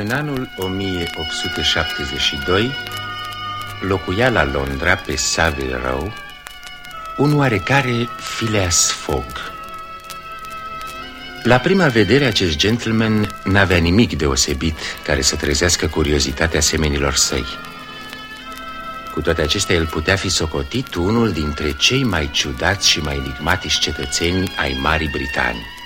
În anul 1872 locuia la Londra, pe Savile Row, un oarecare Phileas Fogg. La prima vedere, acest gentleman n-avea nimic deosebit care să trezească curiozitatea semenilor săi. Cu toate acestea, el putea fi socotit unul dintre cei mai ciudați și mai enigmatici cetățeni ai Marii Britanii.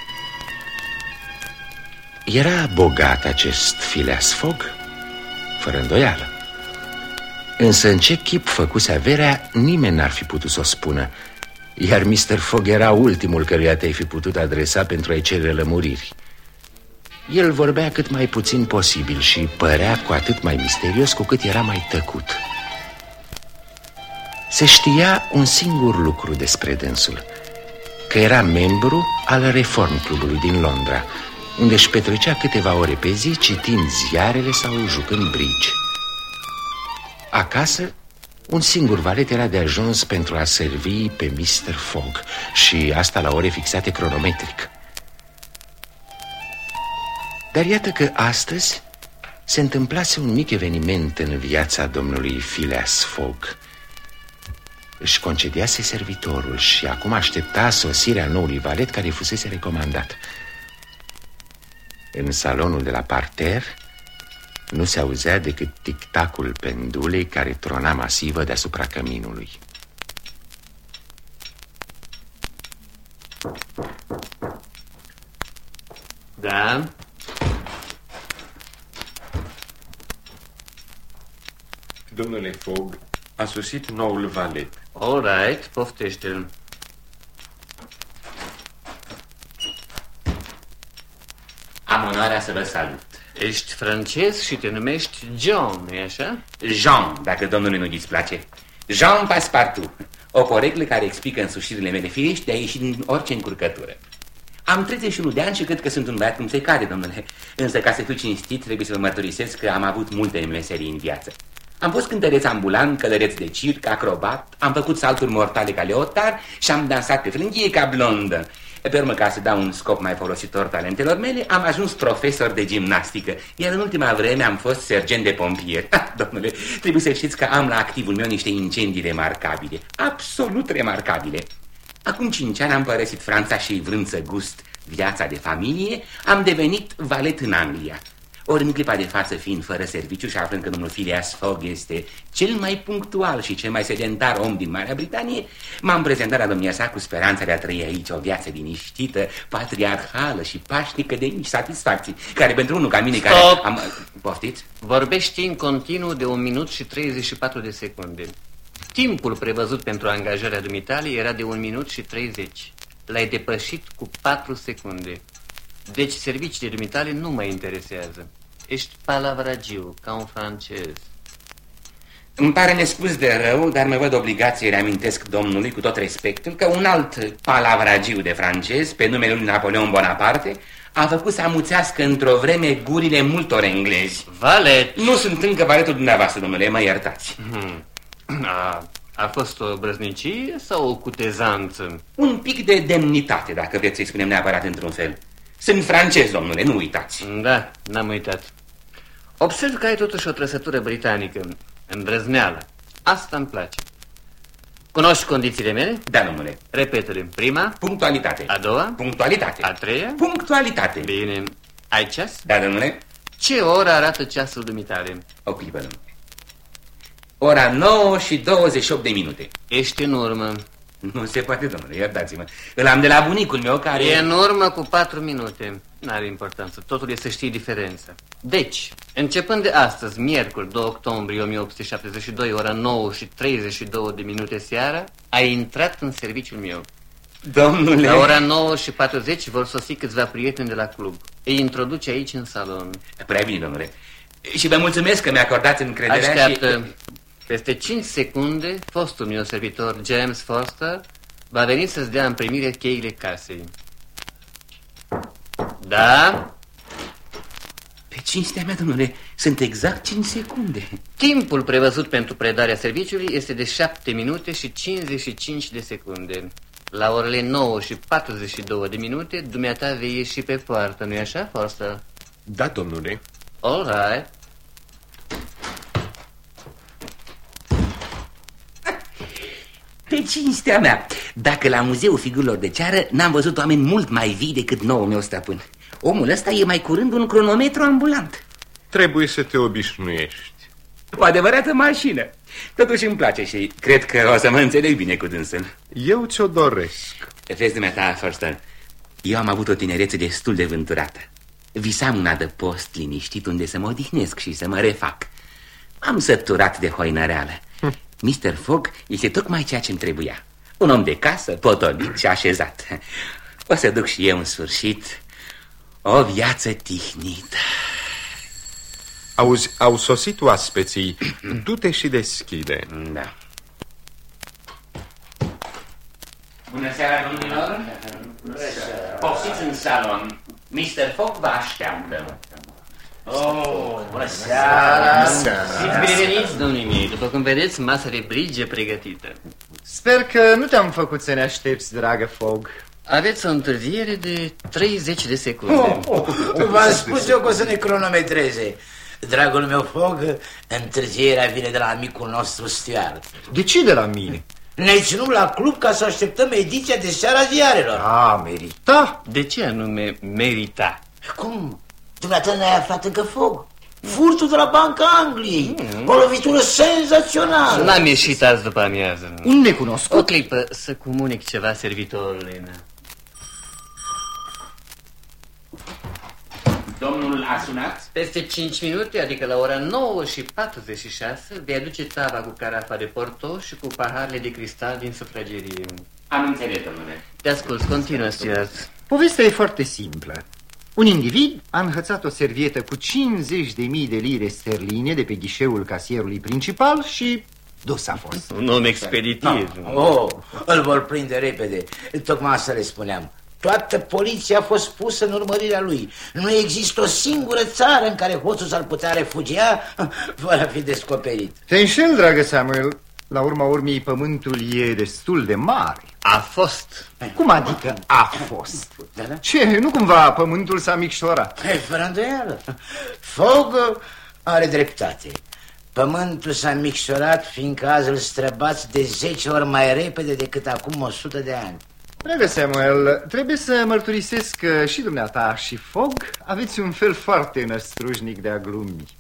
Era bogat acest Phileas Fogg? Fără îndoială. Însă în ce chip făcuse averea, nimeni n-ar fi putut să o spună Iar Mr. Fogg era ultimul căruia te-ai fi putut adresa pentru a-i cere lămuriri El vorbea cât mai puțin posibil și părea cu atât mai misterios cu cât era mai tăcut Se știa un singur lucru despre dânsul Că era membru al Reform Clubului din Londra unde își petrecea câteva ore pe zi citind ziarele sau jucând bridge. Acasă, un singur valet era de ajuns pentru a servi pe Mr. Fogg și asta la ore fixate cronometric. Dar iată că astăzi se întâmplase un mic eveniment în viața domnului Phileas Fogg. Își concediase servitorul și acum aștepta sosirea noului valet care fusese recomandat. În salonul de la parter nu se auzea decât tic-tacul pendulei care trona masivă deasupra căminului. Da? Domnule Fogg, a sosit noul valet. All right, poftește-l. Onoarea să vă salut. Ești francez și te numești John, nu așa? Jean, dacă domnului nu displace. Jean Passepartout. O poreclă care explică însușirile mele firești de a ieși din orice încurcătură. Am 31 de ani și cred că sunt un băiat cum se cade, domnule. Însă, ca să fiu cinstit, trebuie să vă mărturisesc că am avut multe meserii în viață. Am fost cântăreț ambulant, călăreț de circ, acrobat, am făcut salturi mortale ca leotar și am dansat pe frânghie ca blondă. Pe urmă, ca să dau un scop mai folositor talentelor mele, am ajuns profesor de gimnastică, iar în ultima vreme am fost sergent de pompier. Ah, domnule, trebuie să știți că am la activul meu niște incendii remarcabile, absolut remarcabile. Acum cinci ani am părăsit Franța și vrând să gust viața de familie, am devenit valet în Anglia. Ori în clipa de față, fiind fără serviciu și aflând că domnul Phileas Fogg este cel mai punctual și cel mai sedentar om din Marea Britanie, m-am prezentat la domnia sa cu speranța de a trăi aici o viață liniștită, patriarhală și pașnică de mici satisfacții, care pentru unul ca mine Stop! care am... Poftiți? Vorbești în continuu de 1 minut și 34 de secunde. Timpul prevăzut pentru angajarea dumitale era de 1 minut și 30. L-ai depășit cu 4 secunde. Deci serviciile dumitale nu mă interesează. Ești palavragiu, ca un francez. Îmi pare nespus de rău, dar mă văd obligație reamintesc domnului cu tot respectul că un alt palavragiu de francez, pe numele lui Napoleon Bonaparte, a făcut să amuțească într-o vreme gurile multor englezi. Valet! Nu sunt încă valetul dumneavoastră, domnule, mă iertați. Hmm. A, a fost o brăznicie sau o cutezanță? Un pic de demnitate, dacă vreți să-i spunem neapărat într-un fel. Sunt francez, domnule, nu uitați. Da, n-am uitat. Observ că ai totuși o trăsătură britanică, îndrăzneală. Asta îmi place. Cunoști condițiile mele? Da, domnule. Repetă-le. Prima? Punctualitate. A doua? Punctualitate. A treia? Punctualitate. Bine. Ai ceas? Da, domnule. Ce oră arată ceasul dumitale? O clipă, domnule. Ora 9 și 28 de minute. Ești în urmă. Nu se poate, domnule, iertați-mă. Îl am de la bunicul meu care... E în urmă cu patru minute. N-are importanță. Totul e să știi diferența. Deci, începând de astăzi, miercuri 2 octombrie 1872, ora 9 și 32 de minute seara, ai intrat în serviciul meu. Domnule... La ora 9 și 40 vor sosi câțiva prieteni de la club. Îi introduce aici în salon. Prea bine, domnule. Și vă mulțumesc că mi-acordați încrederea Așteaptă. și... Peste 5 secunde, fostul meu servitor, James Foster, va veni să-ți dea în primire cheile casei. Da? Pe cinstea mea, domnule, sunt exact 5 secunde. Timpul prevăzut pentru predarea serviciului este de 7 minute și 55 de secunde. La orele 9 și 42 de minute, dumneata vei ieși pe poartă, nu-i așa, Foster? Da, domnule. All right. Pe cinstea mea, dacă la Muzeul Figurilor de Ceară n-am văzut oameni mult mai vii decât nouă meu stăpân. Omul ăsta e mai curând un cronometru ambulant. Trebuie să te obișnuiești. O adevărată mașină. Totuși îmi place și cred că o să mă înțeleg bine cu dânsul. Eu ți-o doresc. Vezi, dumneata, Forster, eu am avut o tinerețe destul de vânturată. Visam un adăpost liniștit unde să mă odihnesc și să mă refac. Am săturat de hoinăreală. Mr. Fogg este tocmai ceea ce-mi trebuia. Un om de casă, potolit și așezat. O să duc și eu în sfârșit o viață tihnită. Auzi, au sosit oaspeții. Du-te și deschide. Da. Bună seara, domnilor. Poftiți în salon. Mr. Fogg vă așteaptă. Oh, bună seara! Fiți bineveniți, domnii mei. După cum vedeți, masa de bridge e pregătită. Sper că nu te-am făcut să ne aștepți, dragă Fog. Aveți o întârziere de 30 de secunde. Oh, oh, V-am spus eu că o să ne cronometreze. Dragul meu Fog, întârzierea vine de la micul nostru Stuart. De ce de la mine? Ne-ai ținut la club ca să așteptăm ediția de seara ziarelor. A, merita? De ce anume merita? Cum? Dumneata n-ai aflat încă Fog? Furtul de la Banca Angliei. Mm. O lovitură senzațională. N-am ieșit azi după amiază. Un necunoscut? O clipă să comunic ceva servitorului meu. Domnul a sunat? Peste 5 minute, adică la ora 9 și 46, vei aduce tava cu carafa de porto și cu paharele de cristal din sufragerie. Am înțeles, domnule. Te ascult, continuă, Stuart. Povestea e foarte simplă. Un individ a înhățat o servietă cu 50.000 de lire sterline de pe ghișeul casierului principal și dus a fost. Un om expeditiv. No. Oh, îl vor prinde repede. Tocmai asta le spuneam. Toată poliția a fost pusă în urmărirea lui. Nu există o singură țară în care hoțul s-ar putea refugia fără a fi descoperit. Te înșel, dragă Samuel. La urma urmei, pământul e destul de mare. A fost. Cum adică a fost? Da, da. Ce, nu cumva pământul s-a micșorat? E, fără îndoială. Fog are dreptate. Pământul s-a micșorat fiindcă azi îl străbați de 10 ori mai repede decât acum 100 de ani. Dragă Samuel, trebuie să mărturisesc că și dumneata și Fog aveți un fel foarte năstrușnic de a glumi.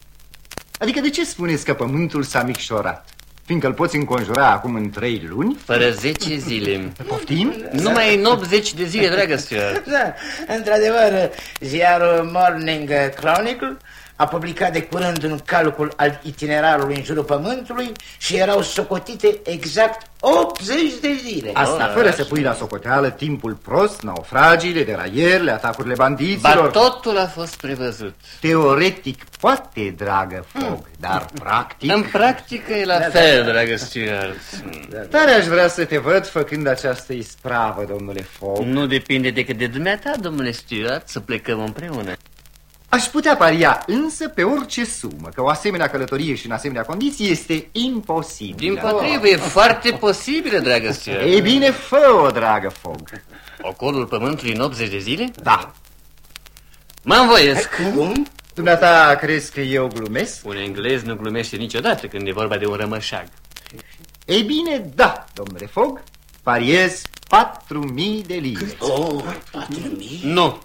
Adică de ce spuneți că pământul s-a micșorat? Fiindcă îl poți înconjura acum în trei luni? Fără 10 zile. Poftim? Numai în 80 de zile, dragă Stuart. Da, într-adevăr, ziarul Morning Chronicle a publicat de curând un calcul al itinerarului în jurul Pământului și erau socotite exact 80 de zile. Asta fără să pui la socoteală timpul prost, naufragiile, deraieri, atacurile bandiților. Ba totul a fost prevăzut. Teoretic poate, dragă Fog, dar practic... În practică e la fel, dragă Stuart. Tare aș vrea să te văd făcând această ispravă, domnule Fog. Nu depinde decât de dumneata, domnule Stuart, să plecăm împreună. Aș putea paria însă pe orice sumă că o asemenea călătorie și în asemenea condiții este imposibil. Din potrivă, e foarte posibilă, dragă Stuart. Ei bine, fă-o, dragă Fog. Ocolul pământului în 80 de zile? Da. Mă învoiesc. Cum? Dumneata crezi că eu glumesc? Un englez nu glumește niciodată când e vorba de un rămășag. Ei bine, da, domnule Fog, pariez 4.000 de lire. Oh, 4.000? Nu,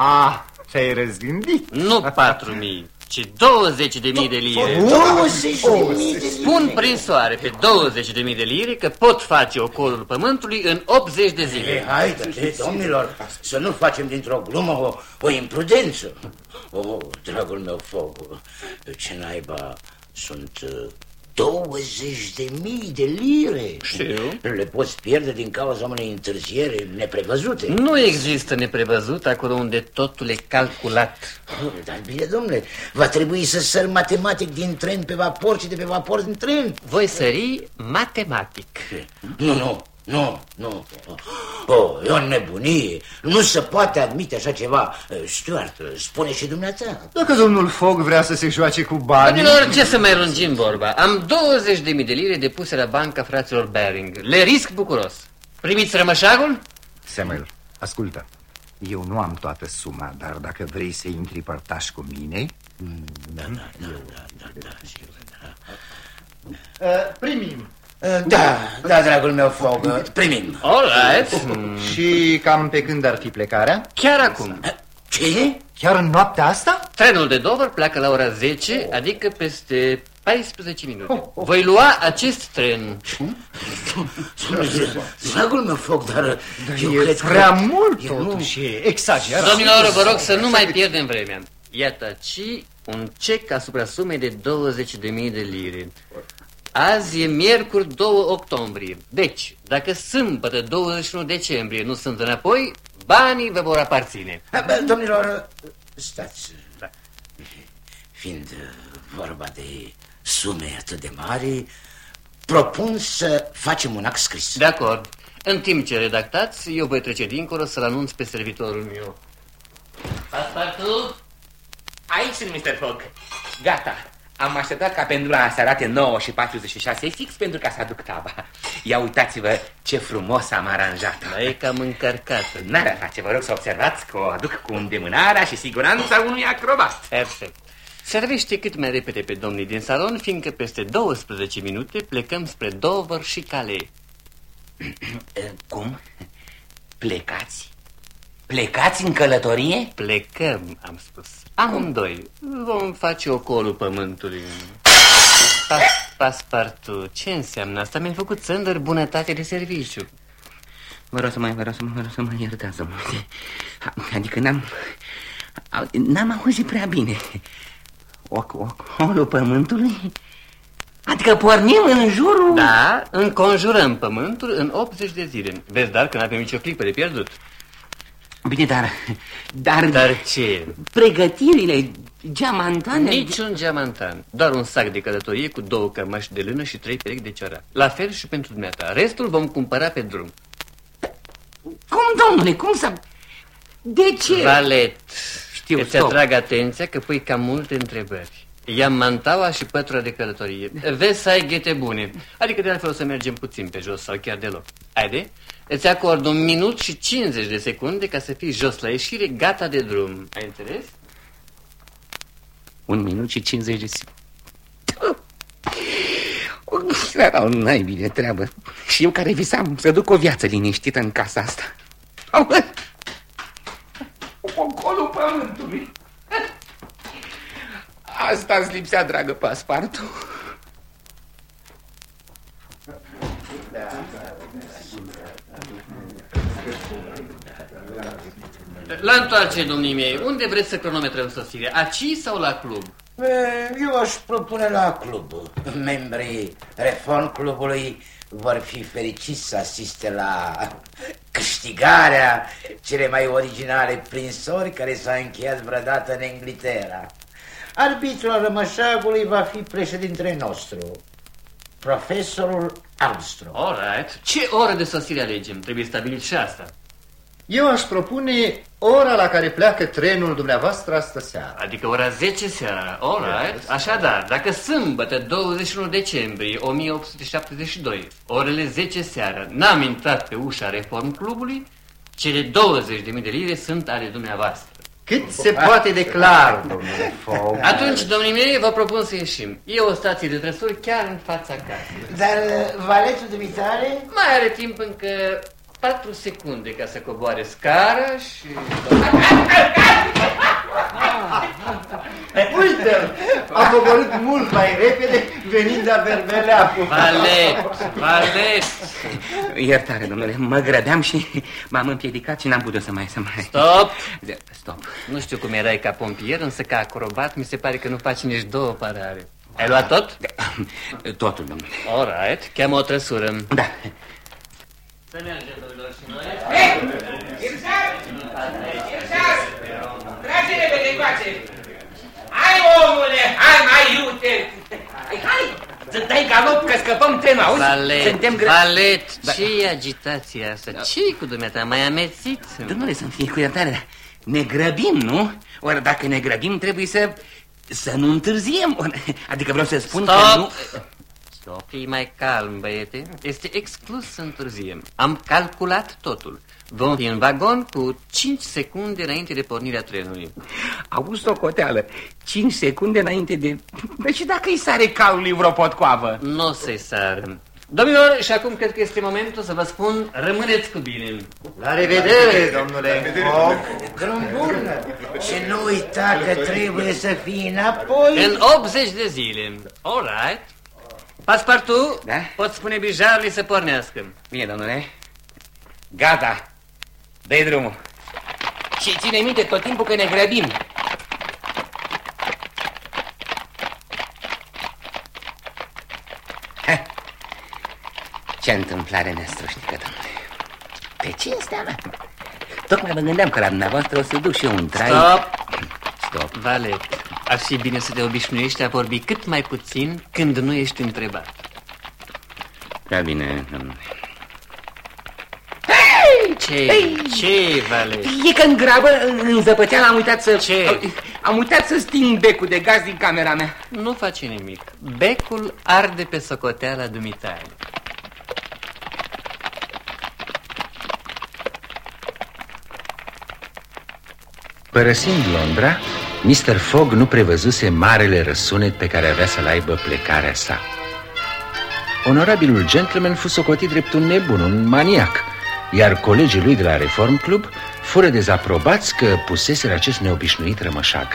Ah, te-ai răzgândit. nu 4.000, ci 20.000 de lire. 20 de mii de Spun prin soare pe 20.000 de lire că pot face ocolul pământului în 80 de E, zile. haide, domnilor, să nu facem dintr-o glumă o, o imprudență. Oh, dragul meu foc, ce naiba sunt uh, 20 de mii de lire. Știu. Le poți pierde din cauza unei întârzieri neprevăzute. Nu există neprevăzut acolo unde totul e calculat. Oh, Dar bine, domnule, va trebui să săr matematic din tren pe vapor și de pe vapor din tren. Voi sări matematic. Nu, nu, nu, nu. Oh, e o nebunie. Nu se poate admite așa ceva. Stuart, spune și dumneata. Dacă domnul Fog vrea să se joace cu banii... Domnilor, ce să mai lungim vorba? Am 20.000 de lire depuse la banca fraților Baring. Le risc bucuros. Primiți rămășagul? Samuel, ascultă. Eu nu am toată suma, dar dacă vrei să intri părtaș cu mine... Da, da, da, da, da, da, sigur, da. Uh, primim. Uh, Da, da, dragul meu, Fog, uh, primim. All right. Și cam pe când ar fi plecarea? Chiar acum. Ce? Chiar în noaptea asta? Trenul de Dover pleacă la ora 10, adică peste 14 minute. Voi lua acest tren. Dragul meu, Fog, dar eu e cred prea că... mult Eu nu- totuși, e exagerat. Domnilor, vă rog să nu mai pierdem vremea. Iată aici un cec asupra sumei de 20.000 de lire. Azi e miercuri 2 octombrie. Deci, dacă sâmbătă 21 decembrie nu sunt înapoi, banii vă vor aparține. Ah, bă, Domnilor, stați. Da. Fiind uh, vorba de sume atât de mari, propun să facem un act scris. De acord. În timp ce redactați, eu voi trece dincolo să-l anunț pe servitorul meu. Paspartu? Aici sunt, Mr. Fogg. Gata. Am așteptat ca pendula să arate 9 și 46 fix pentru ca să aduc taba. Ia uitați-vă ce frumos am aranjat. Da, e cam încărcată. N-ar face, vă rog să observați că o aduc cu îndemânarea și siguranța unui acrobat. Perfect. Servește cât mai repede pe domnii din salon, fiindcă peste 12 minute plecăm spre Dover și Calais. Eh, Cum? Plecați? Plecați în călătorie? Plecăm, am spus. Amândoi. Vom face ocolul pământului. Pas, paspartu, ce înseamnă asta? Mi-ai făcut țândări bunătate de serviciu. Vă rog să mă, vă rog să mă, vă rog să mă iertați, domnule. Adică n-am... N-am auzit prea bine. Oc, ocolul pământului? Adică pornim în jurul... Da, înconjurăm pământul în 80 de zile. Vezi, dar că nu avem nicio clipă de pierdut. Bine, dar... Dar... Dar ce? Pregătirile, geamantane... Niciun geamantan. Doar un sac de călătorie cu două cămăși de lână și trei perechi de ciora. La fel și pentru dumneata. Restul vom cumpăra pe drum. Cum, domnule, cum să... De ce? Valet. Știu, Îți stop. atrag atenția că pui cam multe întrebări. Ia mantaua și pătura de călătorie. Vezi să ai ghete bune. Adică de altfel o să mergem puțin pe jos sau chiar deloc. Haide, îți acord un minut și 50 de secunde ca să fii jos la ieșire, gata de drum. Ai înțeles? Un minut și 50 de secunde. Era un naibii de treabă. Și eu care visam să duc o viață liniștită în casa asta. Ocolul pământului. Asta îți lipsea, dragă paspartu. La întoarcere, domnii mei, unde vreți să cronometrăm sosirea? Aci sau la club? E, Eu aș propune la club. Membrii Reform Clubului vor fi fericiți să asiste la câștigarea cele mai originale prinsori care s-a încheiat vreodată în Inglaterra. Arbitrul al rămășagului va fi președintele nostru, profesorul Armstrong. All right. Ce oră de sosire alegem? Trebuie stabilit și asta. Eu aș propune ora la care pleacă trenul dumneavoastră astă seară. Adică ora 10 seara. All right. Așadar, dacă sâmbătă 21 decembrie 1872, orele 10 seara, n-am intrat pe ușa Reform Clubului, cele 20.000 de lire sunt ale dumneavoastră. Cât se poate de clar, domnule Fogg. Atunci, domnii mei, vă propun să ieșim. E o stație de trăsuri chiar în fața casei. Dar uh, valetul dumitare? Mai are timp încă 4 secunde ca să coboare scara și... Uite-l! A coborât mult mai repede venind de-a Berbeleacu. Valet, valet! Iertare, domnule, mă grăbeam și m-am împiedicat și n-am putut să mai... Să mai... Stop! Stop. Nu știu cum erai ca pompier, însă ca acrobat mi se pare că nu faci nici două parare. Ai luat tot? Totul, domnule. All right, cheamă o trăsură. Da. Să mergem, domnilor, și noi. Trage repede încoace! Hai, omule, hai, mai iute! Hai, hai! Să dai galop că scăpăm trenul, auzi? Valet, Suntem gră... valet, Da. ce e agitația asta? ce cu dumneata? Mai amețit? Domnule, să-mi fie cu iertare, dar ne grăbim, nu? Ori dacă ne grăbim, trebuie să... Să nu întârziem. Ori- Adică vreau să spun că Stop! nu... Stop, fii mai calm, băiete. Este exclus să întârziem. Am calculat totul. Vom fi în vagon cu 5 secunde înainte de pornirea trenului. Auzi socoteală, 5 secunde înainte de... Deci și dacă îi sare calului vreo potcoavă? Nu o să-i sară. Domnilor, și acum cred că este momentul să vă spun, rămâneți cu bine. La revedere, domnule Drum bun. Și nu uita că trebuie să fii înapoi. În 80 de zile. All right. Paspartu, Da? poți spune bijarului să pornească. Bine, domnule. Gata. dă drumul. Și ține minte tot timpul că ne grăbim. Ha. Ce întâmplare nestrușnică, domnule. Pe cinstea mea. Tocmai mă gândeam că la dumneavoastră o să duc și eu un trai. Stop! Stop. Valet, ar fi bine să te obișnuiești a vorbi cât mai puțin când nu ești întrebat. Prea bine, domnule. Ce? Ce, Valet? E că în grabă, în în zăpăteală, am uitat să... Ce? Am uitat să sting becul de gaz din camera mea. Nu face nimic. Becul arde pe socoteala dumitale. Părăsind Londra, Mr. Fogg nu prevăzuse marele răsunet pe care avea să-l aibă plecarea sa. Onorabilul gentleman fu socotit drept un nebun, un maniac, iar colegii lui de la Reform Club fură dezaprobați că puseseră acest neobișnuit rămășag.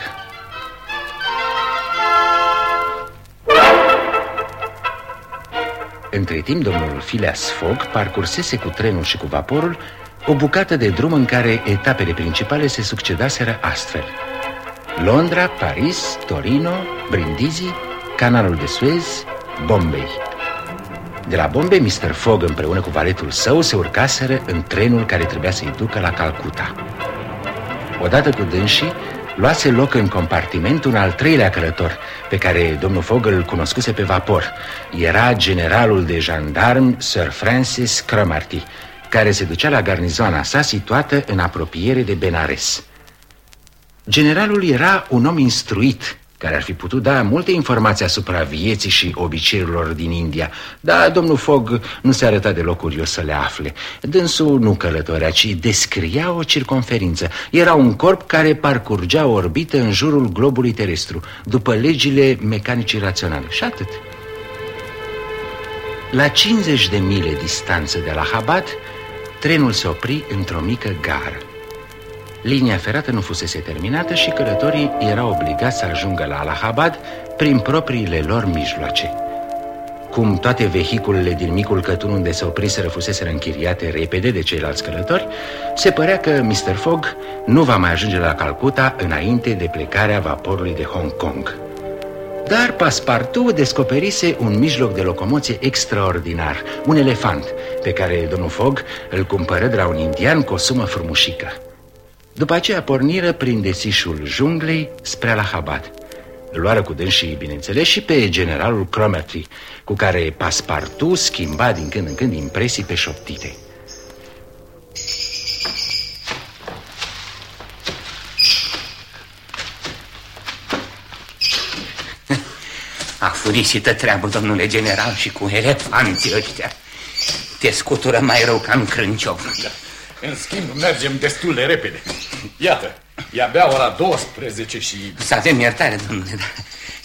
Între timp, domnul Phileas Fogg parcursese cu trenul și cu vaporul o bucată de drum în care etapele principale se succedaseră astfel. Londra, Paris, Torino, Brindisi, Canalul de Suez, Bombay. De la Bombay, Mr. Fogg împreună cu valetul său se urcaseră în trenul care trebuia să-i ducă la Calcuta. Odată cu dânsii, luase loc în compartiment un al treilea călător, pe care domnul Fogg îl cunoscuse pe vapor. Era generalul de jandarm Sir Francis Cromarty, care se ducea la garnizoana sa situată în apropiere de Benares. Generalul era un om instruit, care ar fi putut da multe informații asupra vieții și obiceiurilor din India, dar domnul Fogg nu se arăta deloc curios să le afle. Dânsul nu călătorea, ci descria o circonferință. Era un corp care parcurgea o orbită în jurul globului terestru, după legile mecanicii raționale. Și atât. La 50 de mile distanță de la Habat, trenul se opri într-o mică gară. Linia ferată nu fusese terminată și călătorii erau obligați să ajungă la Allahabad prin propriile lor mijloace. Cum toate vehiculele din micul cătun unde se opriseră fuseseră închiriate repede de ceilalți călători, se părea că Mr. Fogg nu va mai ajunge la Calcuta înainte de plecarea vaporului de Hong Kong. Dar Paspartu descoperise un mijloc de locomoție extraordinar, un elefant, pe care domnul Fogg îl cumpără de la un indian cu o sumă frumușică. După aceea porniră prin desișul junglei spre Allahabad. Îl luară cu dânsii, bineînțeles, și pe generalul Cromarty, cu care Paspartu schimba din când în când impresii pe șoptite. A furisită treabă, domnule general, și cu elefanții ăștia. Te scutură mai rău ca în crânciov. În schimb, mergem destul de repede. Iată, e abia ora 12 și Să avem iertare, domnule, dar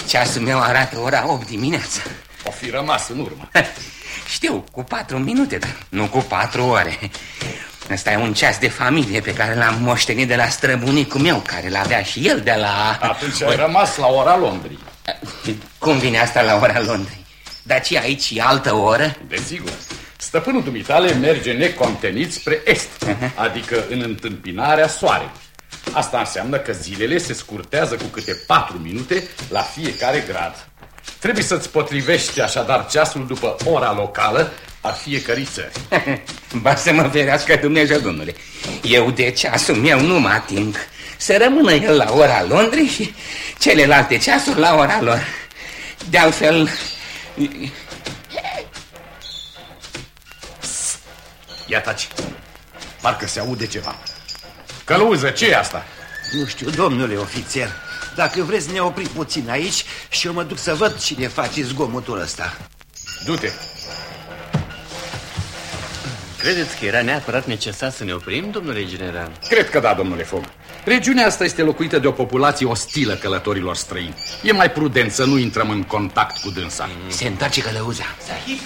ceasul meu arată ora 8 dimineața. o fi rămas în urmă. Știu, cu patru minute, dar nu cu patru ore. Ăsta e un ceas de familie pe care l-am moștenit de la străbunicul meu, care l-avea și el de la... Atunci ai rămas la ora Londrei. Cum vine asta la ora Londrei? Dar ce aici e altă oră? Desigur. Stăpânul dumitale merge necontenit spre est, adică în întâmpinarea soarelui. Asta înseamnă că zilele se scurtează cu câte patru minute la fiecare grad. Trebuie să-ți potrivești așadar ceasul după ora locală a fiecărei țări. Ba să mă ferească Dumnezeu, domnule. Eu de ceasul meu nu mă ating. Să rămână el la ora Londrei și celelalte ceasuri la ora lor. De altfel, Ia taci. Parcă se aude ceva. Călăuză, ce e asta? Nu știu, domnule ofițer, dacă vreți ne oprim puțin aici și eu mă duc să văd cine face zgomotul ăsta. Du-te! Credeți că era neapărat necesar să ne oprim, domnule general? Cred că da, domnule Fog. Regiunea asta este locuită de o populație ostilă călătorilor străini. E mai prudent să nu intrăm în contact cu dânsa. Se întoarce călăuza. Sahib!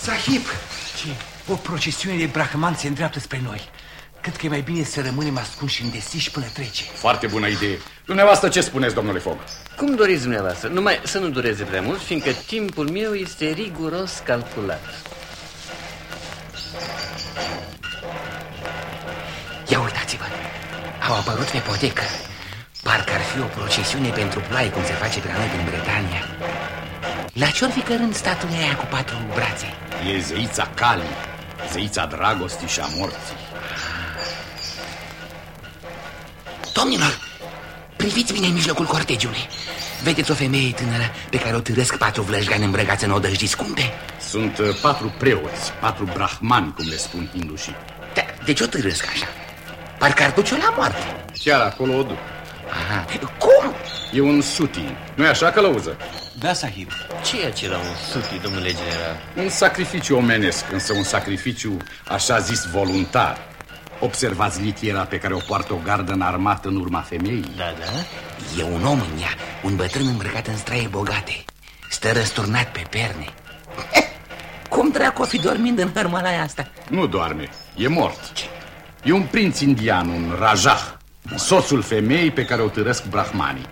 Sahib! Ce? O procesiune de brahman se îndreaptă spre noi. Cred că e mai bine să rămânem ascunși în desiș până trece. Foarte bună idee. Dumneavoastră ce spuneți, domnule Fog? Cum doriți dumneavoastră, numai să nu dureze prea mult, fiindcă timpul meu este riguros calculat. Ia uitați-vă, au apărut pe potecă. Parcă ar fi o procesiune pentru plai, cum se face pe la noi din Bretania. La ce-or fi cărând statuia aia cu patru brațe? E zeița Cali, zeița dragostii și a morții. Domnilor, priviți bine în mijlocul cortegiului. Vedeți o femeie tânără pe care o târăsc patru vlăjgani îmbrăgați în odăjdi scumpe? Sunt uh, patru preoți, patru brahmani, cum le spun hindușii. Da, de ce o târăsc așa? Parcă ar duce-o la moarte. Chiar acolo o duc. Aha, cum? E un suti, nu-i așa, călăuză? Da, sahib. Ce e acela un suti, domnule general? Un sacrificiu omenesc, însă un sacrificiu așa zis voluntar. Observați litiera pe care o poartă o gardă în armată în urma femeii? Da, da? E un om în ea, un bătrân îmbrăcat în straie bogate. Stă răsturnat pe perne. Cum dracu o fi dormind în hărmălaia asta? Nu doarme, e mort. E un prinț indian, un rajah, soțul femeii pe care o târăsc brahmanii.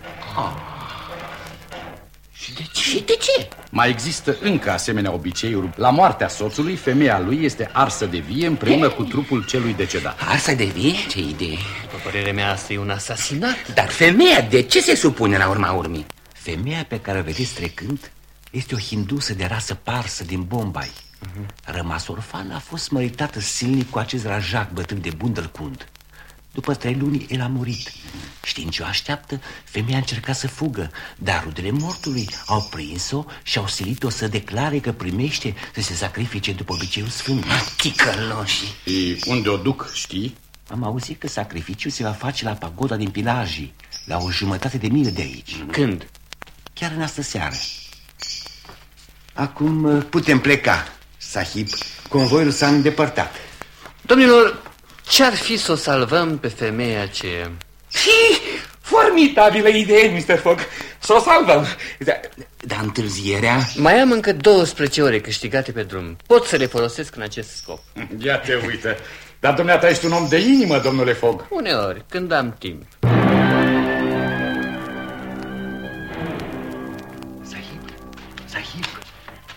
Și de ce? Și de ce? Mai există încă asemenea obiceiuri. La moartea soțului, femeia lui este arsă de vie împreună cu trupul celui decedat. Arsa de vie? Ce idee? După părerea mea, asta e un asasinat. Dar femeia, de ce se supune la urma urmii? Femeia pe care o vedeți trecând este o hindusă de rasă parsă din Bombay. Rămas orfană, a fost măritată silnic cu acest rajac bătrân de Bundelkund. După trei luni, el a murit. Știind ce o așteaptă, femeia a încercat să fugă, dar rudele mortului au prins-o și au silit-o să declare că primește să se sacrifice după obiceiul sfânt. Ticăloși. Și unde o duc, știi? Am auzit că sacrificiul se va face la pagoda din Pilajii, la o jumătate de mile de aici. Când? Chiar în astă seară. Acum uh, putem pleca, sahib. Convoiul s-a îndepărtat. Domnilor, ce-ar fi să o salvăm pe femeia aceea? Hi, formidabilă idee, Mr. Fogg. Să o salvăm. Dar da, întârzierea... Mai am încă 12 ore câștigate pe drum. Pot să le folosesc în acest scop. Ia te uită. Dar dumneata ești un om de inimă, domnule Fog. Uneori, când am timp. Sahib, Sahib,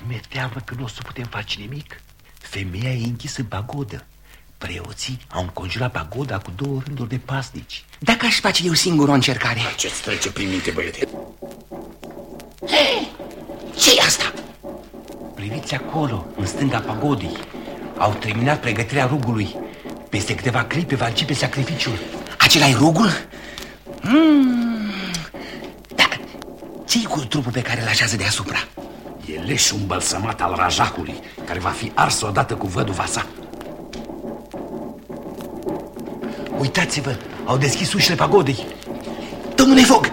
mi-e teamă că nu o să putem face nimic. Femeia e închisă în pagodă. Preoții au înconjurat pagoda cu două rânduri de pasnici. Dacă aș face eu singur o încercare... Ce-ți trece prin minte, băiete? ce e asta? Priviți acolo, în stânga pagodei. Au terminat pregătirea rugului. Peste câteva clipe va începe sacrificiul. acela e rugul? Mm. Da, ce cu trupul pe care îl așează deasupra? E leșul îmbălsămat al rajacului, care va fi ars odată cu văduva sa. Uitați-vă, au deschis ușile pagodei. Domnule Fog,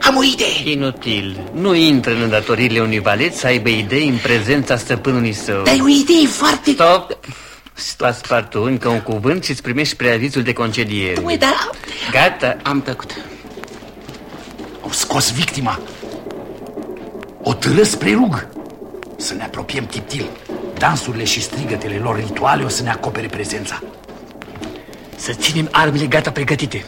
am o idee. Inutil. Nu intră în îndatoririle unui valet să aibă idei în prezența stăpânului său. Dar e o idee foarte... Stop! Paspartu, încă un cuvânt și îți primești preavizul de concediere. Ui, dar... Gata. Am tăcut. Au scos victima. O târă spre rug. Să ne apropiem tiptil. Dansurile și strigătele lor rituale o să ne acopere prezența. Să ținem armele gata pregătite.